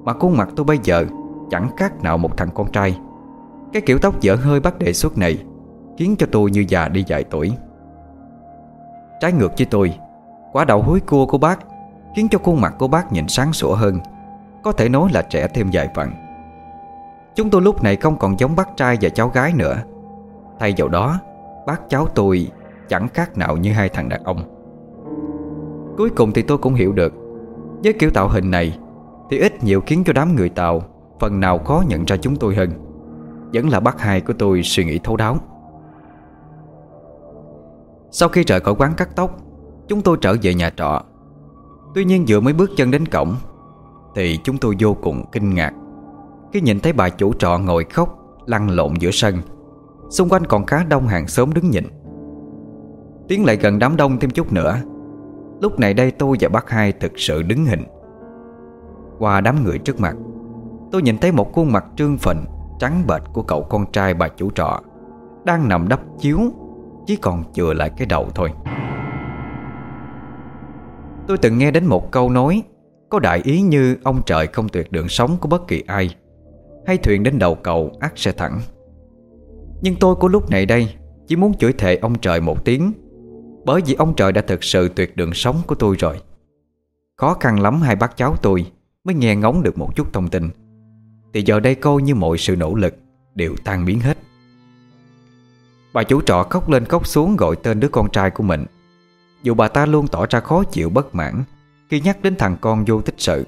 Mà khuôn mặt tôi bây giờ Chẳng khác nào một thằng con trai. Cái kiểu tóc dở hơi bác đề xuất này, Khiến cho tôi như già đi vài tuổi. Trái ngược với tôi, Quả đầu húi cua của bác Khiến cho khuôn mặt của bác nhìn sáng sủa hơn. Có thể nói là trẻ thêm vài phần. Chúng tôi lúc này không còn giống bác trai và cháu gái nữa. Thay vào đó, Bác cháu tôi chẳng khác nào như hai thằng đàn ông. Cuối cùng thì tôi cũng hiểu được. Với kiểu tạo hình này, Thì ít nhiều khiến cho đám người Tàu Phần nào khó nhận ra chúng tôi hơn. Vẫn là bác hai của tôi suy nghĩ thấu đáo. Sau khi rời khỏi quán cắt tóc, Chúng tôi trở về nhà trọ. Tuy nhiên vừa mới bước chân đến cổng, Thì chúng tôi vô cùng kinh ngạc Khi nhìn thấy bà chủ trọ ngồi khóc, Lăn lộn giữa sân. Xung quanh còn khá đông hàng xóm đứng nhìn. Tiến lại gần đám đông thêm chút nữa. Lúc này đây tôi và bác hai thực sự đứng hình. Qua đám người trước mặt, Tôi nhìn thấy một khuôn mặt trương phình, Trắng bệch của cậu con trai bà chủ trọ Đang nằm đắp chiếu, Chỉ còn chừa lại cái đầu thôi. Tôi từng nghe đến một câu nói, Có đại ý như ông trời không tuyệt đường sống của bất kỳ ai, Hay thuyền đến đầu cầu ác sẽ thẳng. Nhưng tôi của lúc này đây Chỉ muốn chửi thề ông trời một tiếng, Bởi vì ông trời đã thực sự tuyệt đường sống của tôi rồi. Khó khăn lắm hai bác cháu tôi Mới nghe ngóng được một chút thông tin. Thì giờ đây coi như mọi sự nỗ lực Đều tan biến hết. Bà chủ trọ khóc lên khóc xuống gọi tên đứa con trai của mình. Dù bà ta luôn tỏ ra khó chịu bất mãn Khi nhắc đến thằng con vô tích sự.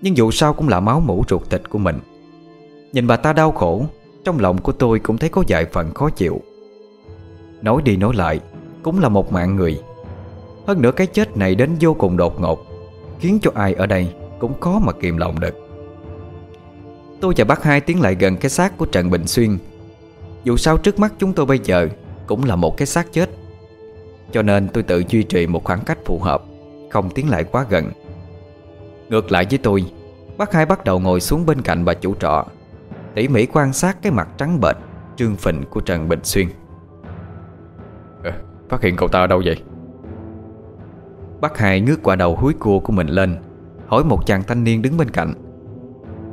Nhưng dù sao cũng là máu mũ ruột thịt của mình. Nhìn bà ta đau khổ, Trong lòng của tôi cũng thấy có vài phần khó chịu. Nói đi nói lại, Cũng là một mạng người. Hơn nữa cái chết này đến vô cùng đột ngột, Khiến cho ai ở đây Cũng khó mà kìm lòng được. Tôi và bác hai tiến lại gần cái xác của Trần Bình Xuyên. Dù sao trước mắt chúng tôi bây giờ Cũng là một cái xác chết. Cho nên tôi tự duy trì một khoảng cách phù hợp Không tiến lại quá gần. Ngược lại với tôi Bác hai bắt đầu ngồi xuống bên cạnh bà chủ trọ Tỉ mỉ quan sát cái mặt trắng bệch Trương phình của Trần Bình Xuyên. À, Phát hiện cậu ta ở đâu vậy? Bác hai ngước qua đầu húi cua của mình lên Hỏi một chàng thanh niên đứng bên cạnh.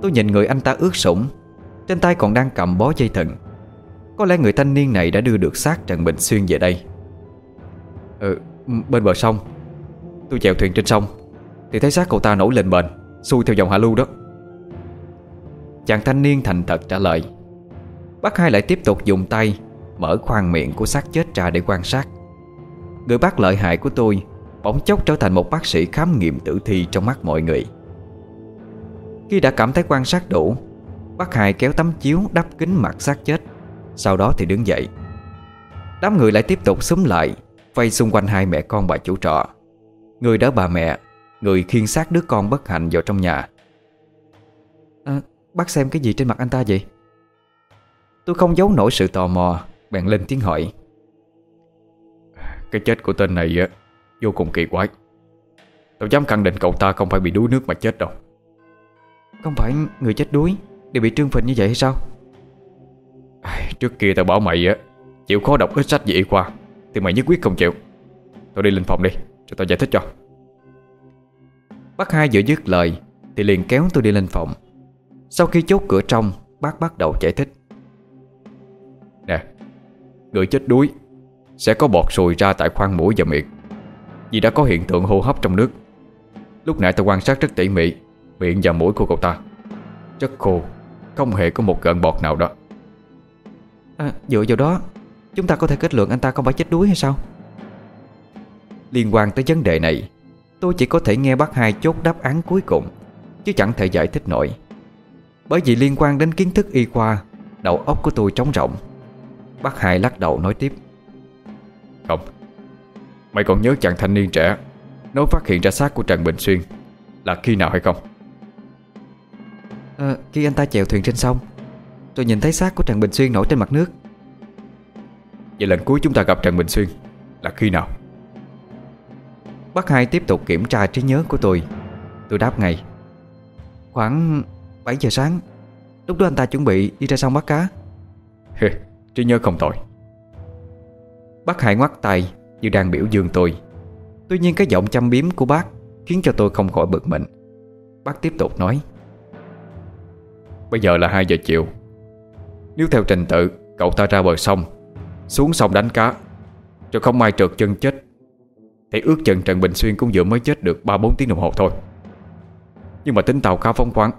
Tôi nhìn người anh ta ướt sũng Trên tay còn đang cầm bó dây thừng. Có lẽ người thanh niên này đã đưa được xác Trần Bình Xuyên về đây Ừ, bên bờ sông. Tôi chèo thuyền trên sông Thì thấy xác cậu ta nổi lên bền Xuôi theo dòng hạ lưu đó. Chàng thanh niên thành thật trả lời Bác hai lại tiếp tục dùng tay Mở khoang miệng của xác chết ra để quan sát. Người bác lợi hại của tôi Bỗng chốc trở thành một bác sĩ khám nghiệm tử thi trong mắt mọi người. Khi đã cảm thấy quan sát đủ Bác hai kéo tấm chiếu đắp kính mặt xác chết Sau đó thì đứng dậy. Đám người lại tiếp tục xúm lại Vây xung quanh hai mẹ con bà chủ trọ. Người đỡ bà mẹ Người khiên xác đứa con bất hạnh vào trong nhà. À, Bác xem cái gì trên mặt anh ta vậy? Tôi không giấu nổi sự tò mò Bèn lên tiếng hỏi. Cái chết của tên này á Vô cùng kỳ quái. Tôi dám khẳng định cậu ta không phải bị đuối nước mà chết đâu. Không phải người chết đuối Đều bị trương phình như vậy hay sao? Trước kia tao bảo mày á Chịu khó đọc ít sách về y khoa thì mày nhất quyết không chịu. Tao đi lên phòng đi Cho tao giải thích cho. Bác hai vừa dứt lời Thì liền kéo tôi đi lên phòng. Sau khi chốt cửa trong Bác bắt đầu giải thích. Nè Người chết đuối Sẽ có bọt sùi ra tại khoang mũi và miệng Vì đã có hiện tượng hô hấp trong nước. Lúc nãy tôi quan sát rất tỉ mỉ Miệng và mũi của cậu ta. Rất khô Không hề có một gợn bọt nào đó. À, Dựa vào đó Chúng ta có thể kết luận anh ta không phải chết đuối hay sao? Liên quan tới vấn đề này Tôi chỉ có thể nghe bác hai chốt đáp án cuối cùng Chứ chẳng thể giải thích nổi. Bởi vì liên quan đến kiến thức y khoa Đầu óc của tôi trống rộng Bác hai lắc đầu nói tiếp. Không. Mày còn nhớ chàng thanh niên trẻ Nói phát hiện ra xác của Trần Bình Xuyên Là khi nào hay không? À, Khi anh ta chèo thuyền trên sông Tôi nhìn thấy xác của Trần Bình Xuyên nổi trên mặt nước Vậy lần cuối chúng ta gặp Trần Bình Xuyên Là khi nào? Bác hai tiếp tục kiểm tra trí nhớ của tôi. Tôi đáp ngay. Khoảng 7 giờ sáng Lúc đó anh ta chuẩn bị đi ra sông bắt cá. Trí nhớ không tồi. Bác hai ngoắt tay Như đang biểu dương tôi. Tuy nhiên cái giọng chăm biếm của bác Khiến cho tôi không khỏi bực mình. Bác tiếp tục nói. Bây giờ là 2 giờ chiều. Nếu theo trình tự Cậu ta ra bờ sông xuống sông đánh cá. Rồi không may trượt chân chết. Thì ước chừng Trần Bình Xuyên cũng vừa mới chết được 3-4 tiếng đồng hồ thôi. Nhưng mà tính tàu khá phóng khoáng.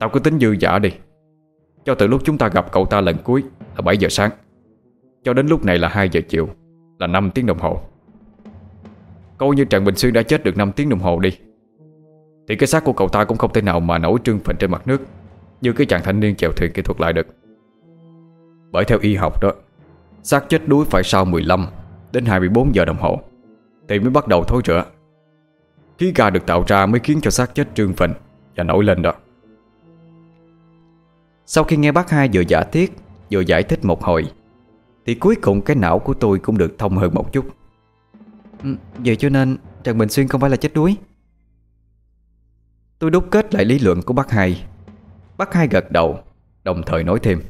Tao cứ tính dư giả đi. Cho từ lúc chúng ta gặp cậu ta lần cuối Là 7 giờ sáng. Cho đến lúc này là 2 giờ chiều, Là 5 tiếng đồng hồ. Coi như Trần Bình Xuyên đã chết được 5 tiếng đồng hồ đi. Thì cái xác của cậu ta cũng không thể nào mà nổi trương phình trên mặt nước, Như cái chàng thanh niên chèo thuyền kỹ thuật lại được. Bởi theo y học đó xác chết đuối phải sau 15 Đến 24 giờ đồng hồ. Thì mới bắt đầu thối rữa Khí ga được tạo ra mới khiến cho xác chết trương phình Và nổi lên đó. Sau khi nghe bác hai vừa giả thiết, Vừa giải thích một hồi, Thì cuối cùng cái não của tôi cũng được thông hơn một chút. Ừ, vậy cho nên Trần Bình Xuyên không phải là chết đuối. Tôi đúc kết lại lý luận của bác hai. Bác hai gật đầu, Đồng thời nói thêm.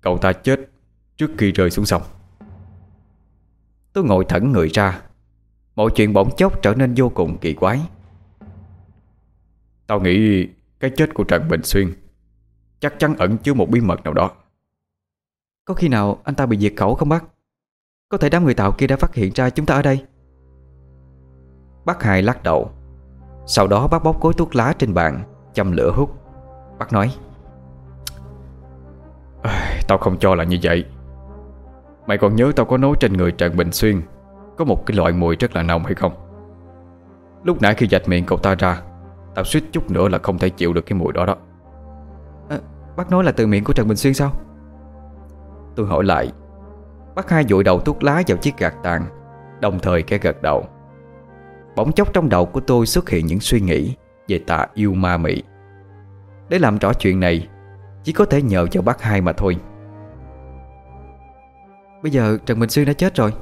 Cậu ta chết trước khi rơi xuống sông. Tôi ngồi thẳng người ra. Mọi chuyện bỗng chốc trở nên vô cùng kỳ quái. Tao nghĩ cái chết của Trần Bình Xuyên Chắc chắn ẩn chứa một bí mật nào đó. Có khi nào anh ta bị diệt khẩu không bác? Có thể đám người tạo kia đã phát hiện ra chúng ta ở đây. Bác hai lắc đầu. Sau đó bác bóc cối thuốc lá trên bàn, Châm lửa hút. Bác nói Tao không cho là như vậy. Mày còn nhớ tao có nói trên người Trần Bình Xuyên? Có một cái loại mùi rất là nồng hay không? Lúc nãy khi dạch miệng cậu ta ra Tao suýt chút nữa là không thể chịu được cái mùi đó đó. À, Bác nói là từ miệng của Trần Bình Xuyên sao? Tôi hỏi lại Bác hai dụi đầu thuốc lá vào chiếc gạt tàn Đồng thời cái gật đầu. Bỗng chốc trong đầu của tôi xuất hiện những suy nghĩ Về tà yêu ma mị. Để làm rõ chuyện này Chỉ có thể nhờ vào bác hai mà thôi Bây giờ Trần Bình Xuyên đã chết rồi.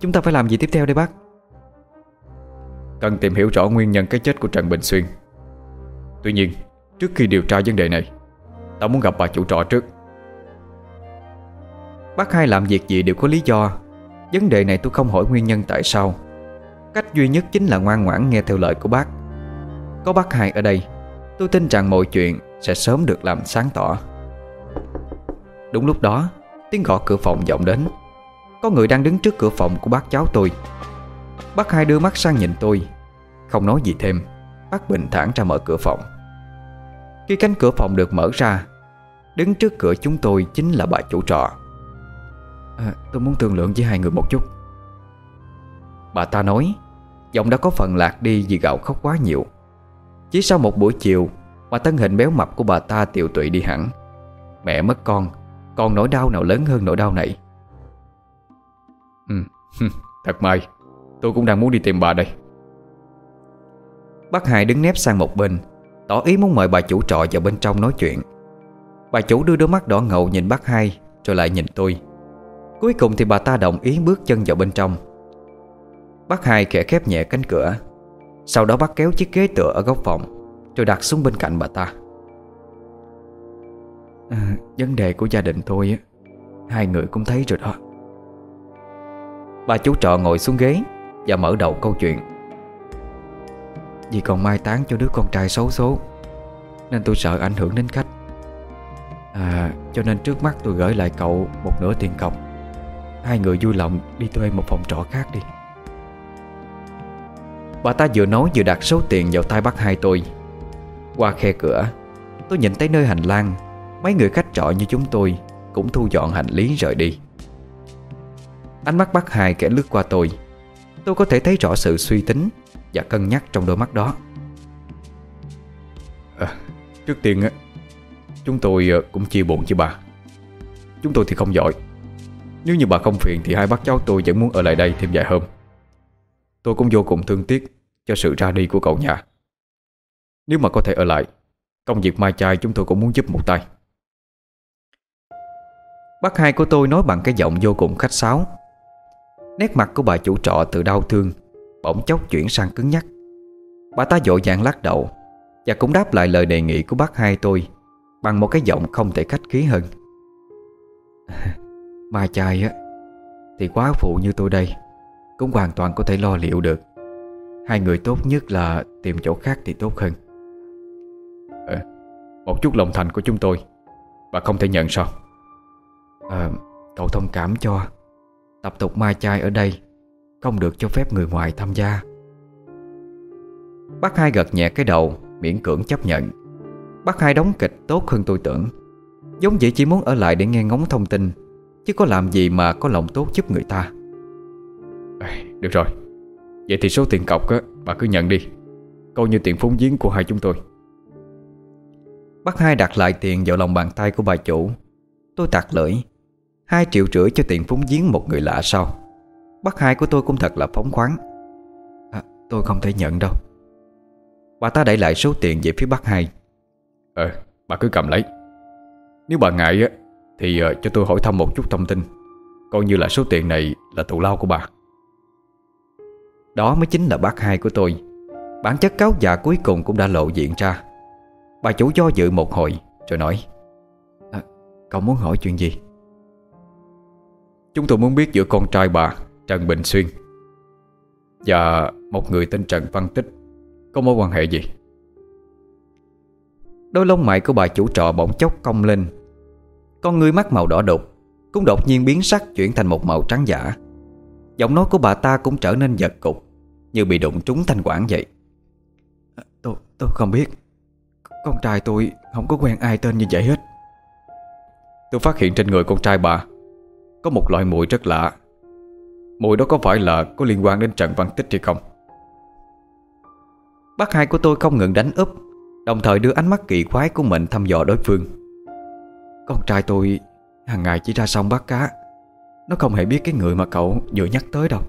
Chúng ta phải làm gì tiếp theo đây bác? Cần tìm hiểu rõ nguyên nhân cái chết của Trần Bình Xuyên. Tuy nhiên Trước khi điều tra vấn đề này Tao muốn gặp bà chủ trọ trước. Bác hai làm việc gì đều có lý do. Vấn đề này tôi không hỏi nguyên nhân tại sao. Cách duy nhất chính là ngoan ngoãn nghe theo lời của bác. Có bác hai ở đây Tôi tin rằng mọi chuyện sẽ sớm được làm sáng tỏ. Đúng lúc đó Tiếng gõ cửa phòng vọng đến. Có người đang đứng trước cửa phòng của bác cháu tôi. Bác hai đưa mắt sang nhìn tôi. Không nói gì thêm. Bác bình thản ra mở cửa phòng. Khi cánh cửa phòng được mở ra Đứng trước cửa chúng tôi chính là bà chủ trọ. À, Tôi muốn thương lượng với hai người một chút. Bà ta nói Giọng đã có phần lạc đi vì gạo khóc quá nhiều. Chỉ sau một buổi chiều Mà thân hình béo mập của bà ta tiều tụy đi hẳn. Mẹ mất con còn nỗi đau nào lớn hơn nỗi đau này? Ừ, Thật may. Tôi cũng đang muốn đi tìm bà đây. Bác hai đứng nép sang một bên Tỏ ý muốn mời bà chủ trọ vào bên trong nói chuyện. Bà chủ đưa đôi mắt đỏ ngầu nhìn bác hai Rồi lại nhìn tôi. Cuối cùng thì bà ta đồng ý bước chân vào bên trong. Bác hai khẽ khép nhẹ cánh cửa. Sau đó bắt kéo chiếc ghế tựa ở góc phòng Rồi đặt xuống bên cạnh bà ta à, Vấn đề của gia đình tôi Hai người cũng thấy rồi đó. Bà chú trọ ngồi xuống ghế Và mở đầu câu chuyện. Vì còn mai táng cho đứa con trai xấu số Nên tôi sợ ảnh hưởng đến khách. À cho nên trước mắt tôi gửi lại cậu Một nửa tiền cọc. Hai người vui lòng đi thuê một phòng trọ khác đi. Bà ta vừa nói vừa đặt số tiền vào tay bác hai tôi. Qua khe cửa Tôi nhìn thấy nơi hành lang Mấy người khách trọ như chúng tôi Cũng thu dọn hành lý rời đi. Ánh mắt bác hai kẻ lướt qua tôi Tôi có thể thấy rõ sự suy tính Và cân nhắc trong đôi mắt đó. À, Trước tiên á Chúng tôi ờ, cũng chia buồn với bà. Chúng tôi thì không giỏi. Nếu như bà không phiền thì hai bác cháu tôi vẫn muốn ở lại đây thêm vài hôm. Tôi cũng vô cùng thương tiếc Cho sự ra đi của cậu nhà. Nếu mà có thể ở lại Công việc mai chai chúng tôi cũng muốn giúp một tay. Bác hai của tôi nói bằng cái giọng vô cùng khách sáo. Nét mặt của bà chủ trọ từ đau thương Bỗng chốc chuyển sang cứng nhắc. Bà ta dội vàng lắc đầu Và cũng đáp lại lời đề nghị của bác hai tôi Bằng một cái giọng không thể khách khí hơn. <laughs> Mai chai á Thì quá phụ như tôi đây Cũng hoàn toàn có thể lo liệu được. Hai người tốt nhất là tìm chỗ khác thì tốt hơn. À, Một chút lòng thành của chúng tôi Bà không thể nhận sao? À, Cậu thông cảm cho. Tập tục mai chai ở đây Không được cho phép người ngoài tham gia. Bác hai gật nhẹ cái đầu Miễn cưỡng chấp nhận. Bác hai đóng kịch tốt hơn tôi tưởng. Giống vậy chỉ muốn ở lại để nghe ngóng thông tin Chứ có làm gì mà có lòng tốt giúp người ta. Được rồi. Vậy thì số tiền cọc á Bà cứ nhận đi. Coi như tiền phúng giếng của hai chúng tôi. Bác hai đặt lại tiền vào lòng bàn tay của bà chủ. Tôi tặc lưỡi Hai triệu rưỡi cho tiền phúng giếng một người lạ sao? Bác hai của tôi cũng thật là phóng khoáng. À, Tôi không thể nhận đâu. Bà ta đẩy lại số tiền về phía bác hai. Ờ bà cứ cầm lấy. Nếu bà ngại á Thì uh, cho tôi hỏi thăm một chút thông tin. Coi như là số tiền này là thù lao của bà. Đó mới chính là bác hai của tôi. Bản chất cáo già cuối cùng cũng đã lộ diện ra. Bà chủ do dự một hồi Rồi nói à, Cậu muốn hỏi chuyện gì Chúng tôi muốn biết giữa con trai bà Trần Bình Xuyên Và một người tên Trần Văn Tích Có mối quan hệ gì? Đôi lông mày của bà chủ trọ bỗng chốc cong lên. Con ngươi mắt màu đỏ đục Cũng đột nhiên biến sắc chuyển thành một màu trắng giả. Giọng nói của bà ta cũng trở nên giật cục Như bị đụng trúng thanh quản vậy. Tôi, tôi không biết. Con trai tôi không có quen ai tên như vậy hết. Tôi phát hiện trên người con trai bà có một loại mùi rất lạ. Mùi đó có phải là có liên quan đến Trần Văn Tích hay không? Bác hai của tôi không ngừng đánh úp Đồng thời đưa ánh mắt kỳ quái của mình thăm dò đối phương. Con trai tôi hàng ngày chỉ ra sông bắt cá. Nó không hề biết cái người mà cậu vừa nhắc tới đâu.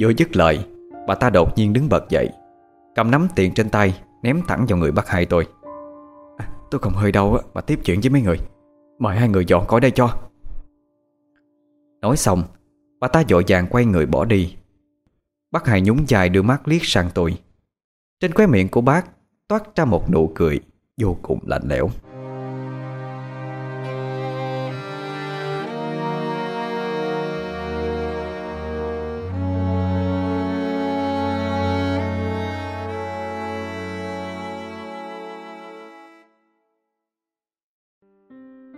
Vừa dứt lời Bà ta đột nhiên đứng bật dậy Cầm nắm tiền trên tay Ném thẳng vào người bác hai tôi. À, Tôi không hơi đâu mà tiếp chuyện với mấy người. Mời hai người dọn khỏi đây cho. Nói xong, Bà ta dội vàng quay người bỏ đi. Bác Hải nhún dài đưa mắt liếc sang tôi. Trên khóe miệng của bác Toát ra một nụ cười Vô cùng lạnh lẽo.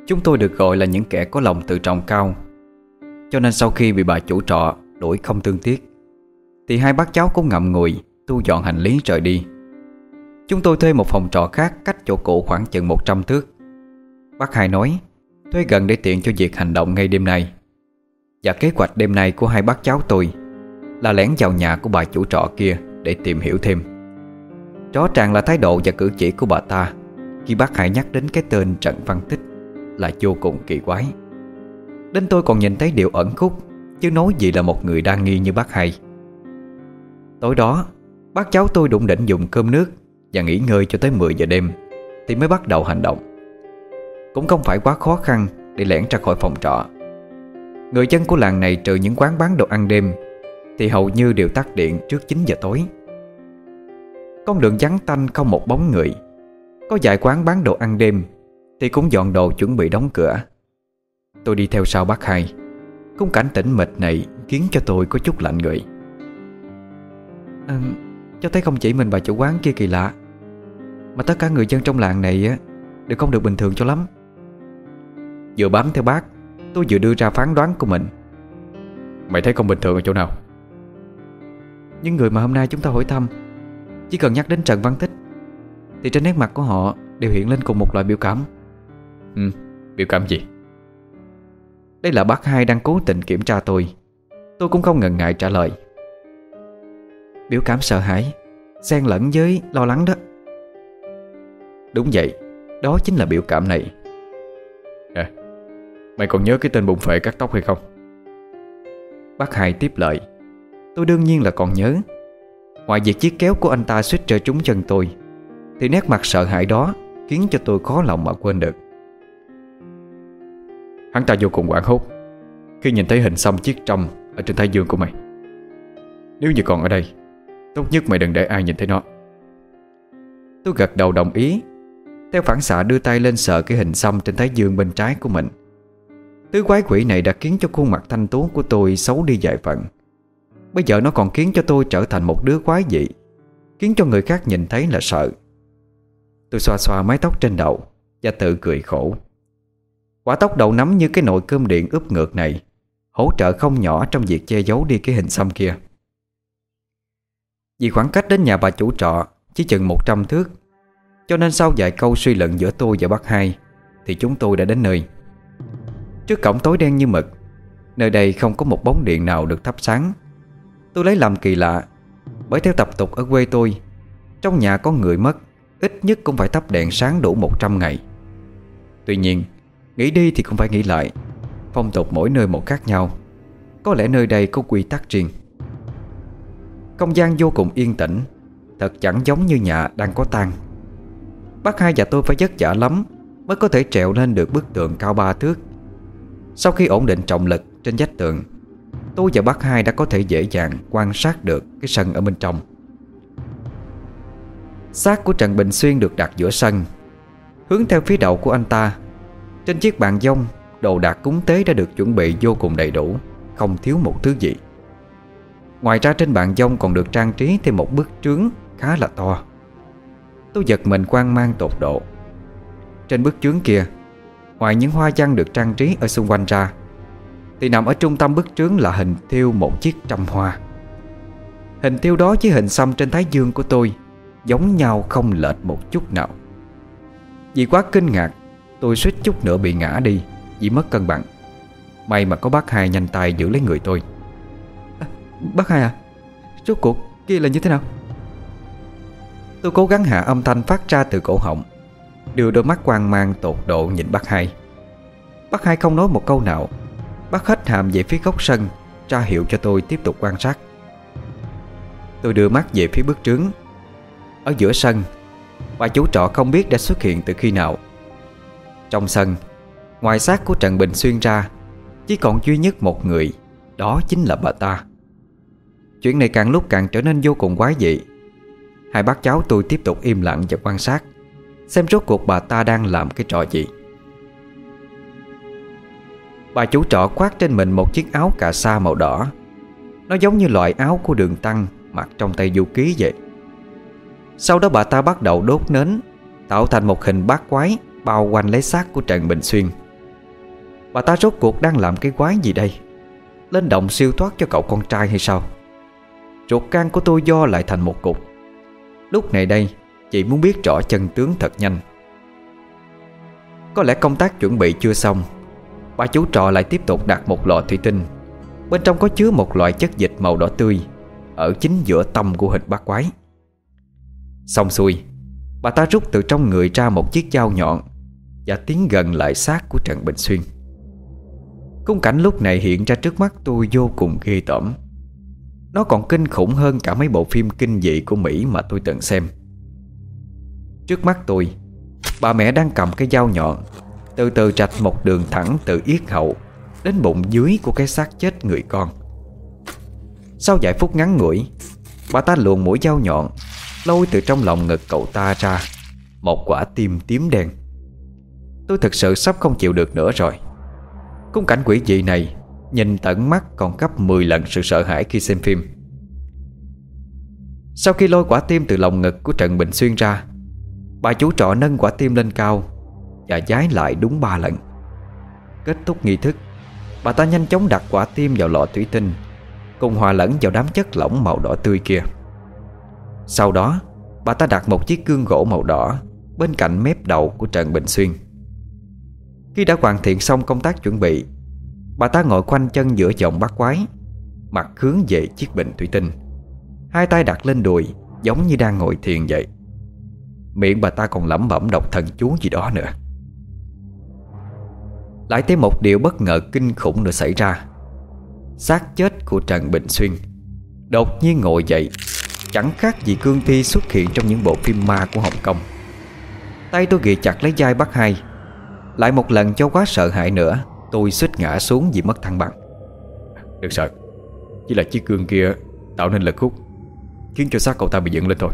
Chúng tôi được gọi là những kẻ có lòng tự trọng cao. Cho nên sau khi bị bà chủ trọ đuổi không tương tiếc, Thì hai bác cháu cũng ngậm ngùi Tu dọn hành lý rời đi. Chúng tôi thuê một phòng trọ khác cách chỗ cũ khoảng chừng 100 thước. Bác hai nói, Thuê gần để tiện cho việc hành động ngay đêm nay. Và kế hoạch đêm nay của hai bác cháu tôi Là lén vào nhà của bà chủ trọ kia Để tìm hiểu thêm. Rõ ràng là thái độ và cử chỉ của bà ta Khi bác hai nhắc đến cái tên Trần Văn Tích Là vô cùng kỳ quái. Đến tôi còn nhìn thấy điều ẩn khúc, Chứ nói gì là một người đang nghi như bác hai Tối đó, Bác cháu tôi đụng đỉnh dùng cơm nước Và nghỉ ngơi cho tới 10 giờ đêm Thì mới bắt đầu hành động. Cũng không phải quá khó khăn Để lẻn ra khỏi phòng trọ. Người dân của làng này trừ những quán bán đồ ăn đêm Thì hầu như đều tắt điện trước 9 giờ tối. Con đường vắng tanh không một bóng người. Có vài quán bán đồ ăn đêm Thì cũng dọn đồ chuẩn bị đóng cửa. Tôi đi theo sau bác hai. Khung cảnh tĩnh mịch này Khiến cho tôi có chút lạnh người. À, Cháu thấy không chỉ mình bà chủ quán kia kỳ lạ Mà tất cả người dân trong làng này á Đều không được bình thường cho lắm. Vừa bám theo bác Tôi vừa đưa ra phán đoán của mình. Mày thấy không bình thường ở chỗ nào? Những người mà hôm nay chúng ta hỏi thăm Chỉ cần nhắc đến Trần Văn Tích Thì trên nét mặt của họ Đều hiện lên cùng một loại biểu cảm. Ừ, biểu cảm gì? Đây là bác hai đang cố tình kiểm tra tôi. Tôi cũng không ngần ngại trả lời. Biểu cảm sợ hãi Xen lẫn với lo lắng đó. Đúng vậy Đó chính là biểu cảm này. À Mày còn nhớ cái tên bụng phệ cắt tóc hay không? Bác hai tiếp lời. Tôi đương nhiên là còn nhớ. Ngoài việc chiếc kéo của anh ta suýt rơi trúng chân tôi Thì nét mặt sợ hãi đó Khiến cho tôi khó lòng mà quên được Hắn ta vô cùng quảng hốt Khi nhìn thấy hình xăm chiếc trong Ở trên thái dương của mày. Nếu như còn ở đây, Tốt nhất mày đừng để ai nhìn thấy nó. Tôi gật đầu đồng ý, Theo phản xạ đưa tay lên sợ cái hình xăm trên thái dương bên trái của mình. Tứ quái quỷ này đã khiến cho khuôn mặt thanh tú của tôi xấu đi vài phần. Bây giờ nó còn khiến cho tôi trở thành một đứa quái dị, Khiến cho người khác nhìn thấy là sợ. Tôi xoa xoa mái tóc trên đầu Và tự cười khổ. Quả tóc đầu nắm như cái nồi cơm điện ướp ngược này, Hỗ trợ không nhỏ trong việc che giấu đi cái hình xăm kia. Vì khoảng cách đến nhà bà chủ trọ Chỉ chừng 100 thước, Cho nên sau vài câu suy luận giữa tôi và bác hai, Thì chúng tôi đã đến nơi. Trước cổng tối đen như mực, Nơi đây không có một bóng điện nào được thắp sáng. Tôi lấy làm kỳ lạ, Bởi theo tập tục ở quê tôi, Trong nhà có người mất, Ít nhất cũng phải thắp đèn sáng đủ 100 ngày. Tuy nhiên Nghĩ đi thì cũng phải nghĩ lại. Phong tục mỗi nơi một khác nhau. Có lẽ nơi đây có quy tắc riêng. Không gian vô cùng yên tĩnh, Thật chẳng giống như nhà đang có tang. Bác hai và tôi phải vất vả lắm Mới có thể trèo lên được bức tường cao ba thước. Sau khi ổn định trọng lực trên vách tường, Tôi và bác hai đã có thể dễ dàng quan sát được cái sân ở bên trong. Xác của Trần Bình Xuyên được đặt giữa sân, Hướng theo phía đầu của anh ta. Trên chiếc bàn dông, Đồ đạc cúng tế đã được chuẩn bị vô cùng đầy đủ, Không thiếu một thứ gì. Ngoài ra trên bàn dông còn được trang trí thêm một bức trướng khá là to. Tôi giật mình quan mang tột độ. Trên bức trướng kia, Ngoài những hoa văn được trang trí ở xung quanh ra, Thì nằm ở trung tâm bức trướng là hình thiêu một chiếc trăm hoa. Hình thiêu đó với hình xăm trên thái dương của tôi Giống nhau không lệch một chút nào. Vì quá kinh ngạc Tôi suýt chút nữa bị ngã đi Vì mất cân bằng. May mà có bác hai nhanh tay giữ lấy người tôi. À, Bác hai à Rốt cuộc kia là như thế nào? Tôi cố gắng hạ âm thanh phát ra từ cổ họng Đưa đôi mắt quan mang tột độ nhìn bác hai. Bác hai không nói một câu nào. Bác hết hàm về phía góc sân Tra hiệu cho tôi tiếp tục quan sát. Tôi đưa mắt về phía bức trướng. Ở giữa sân Bà chú trọ không biết đã xuất hiện từ khi nào. Trong sân. Ngoài xác của Trần Bình Xuyên ra, Chỉ còn duy nhất một người, Đó chính là bà ta. Chuyện này càng lúc càng trở nên vô cùng quái dị. Hai bác cháu tôi tiếp tục im lặng và quan sát, Xem rốt cuộc bà ta đang làm cái trò gì. Bà chủ trọ khoác trên mình một chiếc áo cà sa màu đỏ. Nó giống như loại áo của đường tăng, Mặc trong tay du ký vậy. Sau đó bà ta bắt đầu đốt nến, Tạo thành một hình bát quái. Bao quanh lấy xác của Trần Bình Xuyên. Bà ta rốt cuộc đang làm cái quái gì đây? Lên động siêu thoát cho cậu con trai hay sao? Ruột can của tôi do lại thành một cục. Lúc này đây, Chị muốn biết rõ chân tướng thật nhanh. Có lẽ công tác chuẩn bị chưa xong, Bà chú trọ lại tiếp tục đặt một lọ thủy tinh. Bên trong có chứa một loại chất dịch màu đỏ tươi, Ở chính giữa tâm của hình bát quái. Xong xuôi, Bà ta rút từ trong người ra một chiếc dao nhọn và tiến gần lại xác của Trần Bình Xuyên. Khung cảnh lúc này hiện ra trước mắt tôi vô cùng ghê tởm. Nó còn kinh khủng hơn cả mấy bộ phim kinh dị của Mỹ mà tôi từng xem. Trước mắt tôi Bà mẹ đang cầm cái dao nhọn, Từ từ rạch một đường thẳng từ yết hậu Đến bụng dưới của cái xác chết người con. Sau vài phút ngắn ngủi, Bà ta luồn mũi dao nhọn Lôi từ trong lòng ngực cậu ta ra, Một quả tim tím đen. Tôi thật sự sắp không chịu được nữa rồi. Khung cảnh quỷ dị này Nhìn tận mắt còn gấp 10 lần sự sợ hãi khi xem phim. Sau khi lôi quả tim từ lòng ngực của Trần Bình Xuyên ra, Bà chú trọ nâng quả tim lên cao Và giái lại đúng ba lần. Kết thúc nghi thức, Bà ta nhanh chóng đặt quả tim vào lọ thủy tinh, Cùng hòa lẫn vào đám chất lỏng màu đỏ tươi kia. Sau đó, Bà ta đặt một chiếc gương gỗ màu đỏ Bên cạnh mép đầu của Trần Bình Xuyên. Khi đã hoàn thiện xong công tác chuẩn bị, Bà ta ngồi quanh chân giữa chồng bát quái, Mặt hướng về chiếc bình thủy tinh. Hai tay đặt lên đùi, Giống như đang ngồi thiền vậy. Miệng bà ta còn lẩm bẩm đọc thần chú gì đó nữa. Lại thấy một điều bất ngờ kinh khủng nữa xảy ra. Xác chết của Trần Bình Xuyên Đột nhiên ngồi dậy, Chẳng khác gì cương thi xuất hiện trong những bộ phim ma của Hồng Kông. Tay tôi ghi chặt lấy vai bắt hai lại một lần cho quá sợ hãi nữa Tôi suýt ngã xuống vì mất thăng bằng. Đừng sợ Chỉ là chiếc gương kia tạo nên lực hút Khiến cho xác cậu ta bị dựng lên thôi.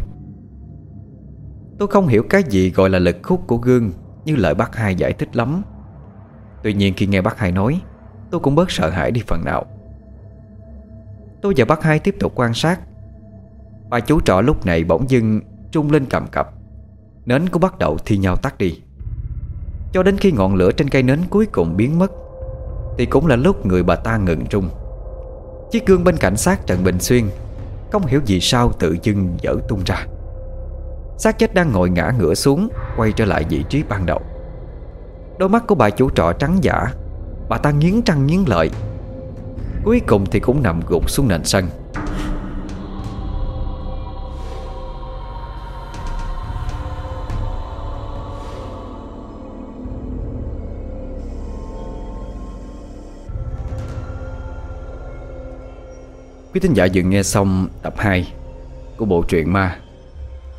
Tôi không hiểu cái gì gọi là lực hút của gương Như lời bác hai giải thích lắm. Tuy nhiên khi nghe bác hai nói Tôi cũng bớt sợ hãi đi phần nào. Tôi và bác hai tiếp tục quan sát. Bà chú trọ lúc này bỗng dưng Trung lên cầm cập. Nến cũng bắt đầu thi nhau tắt đi cho đến khi ngọn lửa trên cây nến cuối cùng biến mất, Thì cũng là lúc người bà ta ngừng trung Chiếc gương bên cạnh xác Trần Bình Xuyên Không hiểu gì sao tự dưng dở tung ra. Xác chết đang ngồi ngã ngửa xuống, Quay trở lại vị trí ban đầu. Đôi mắt của bà chủ trọ trắng giả, Bà ta nghiến răng nghiến lợi. Cuối cùng thì cũng nằm gục xuống nền sân. Quý thính giả vừa nghe xong tập 2 của bộ truyện ma,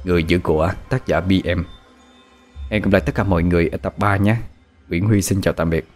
Người giữ của tác giả BM Hẹn gặp lại tất cả mọi người ở tập 3 nhé. Nguyễn Huy xin chào tạm biệt.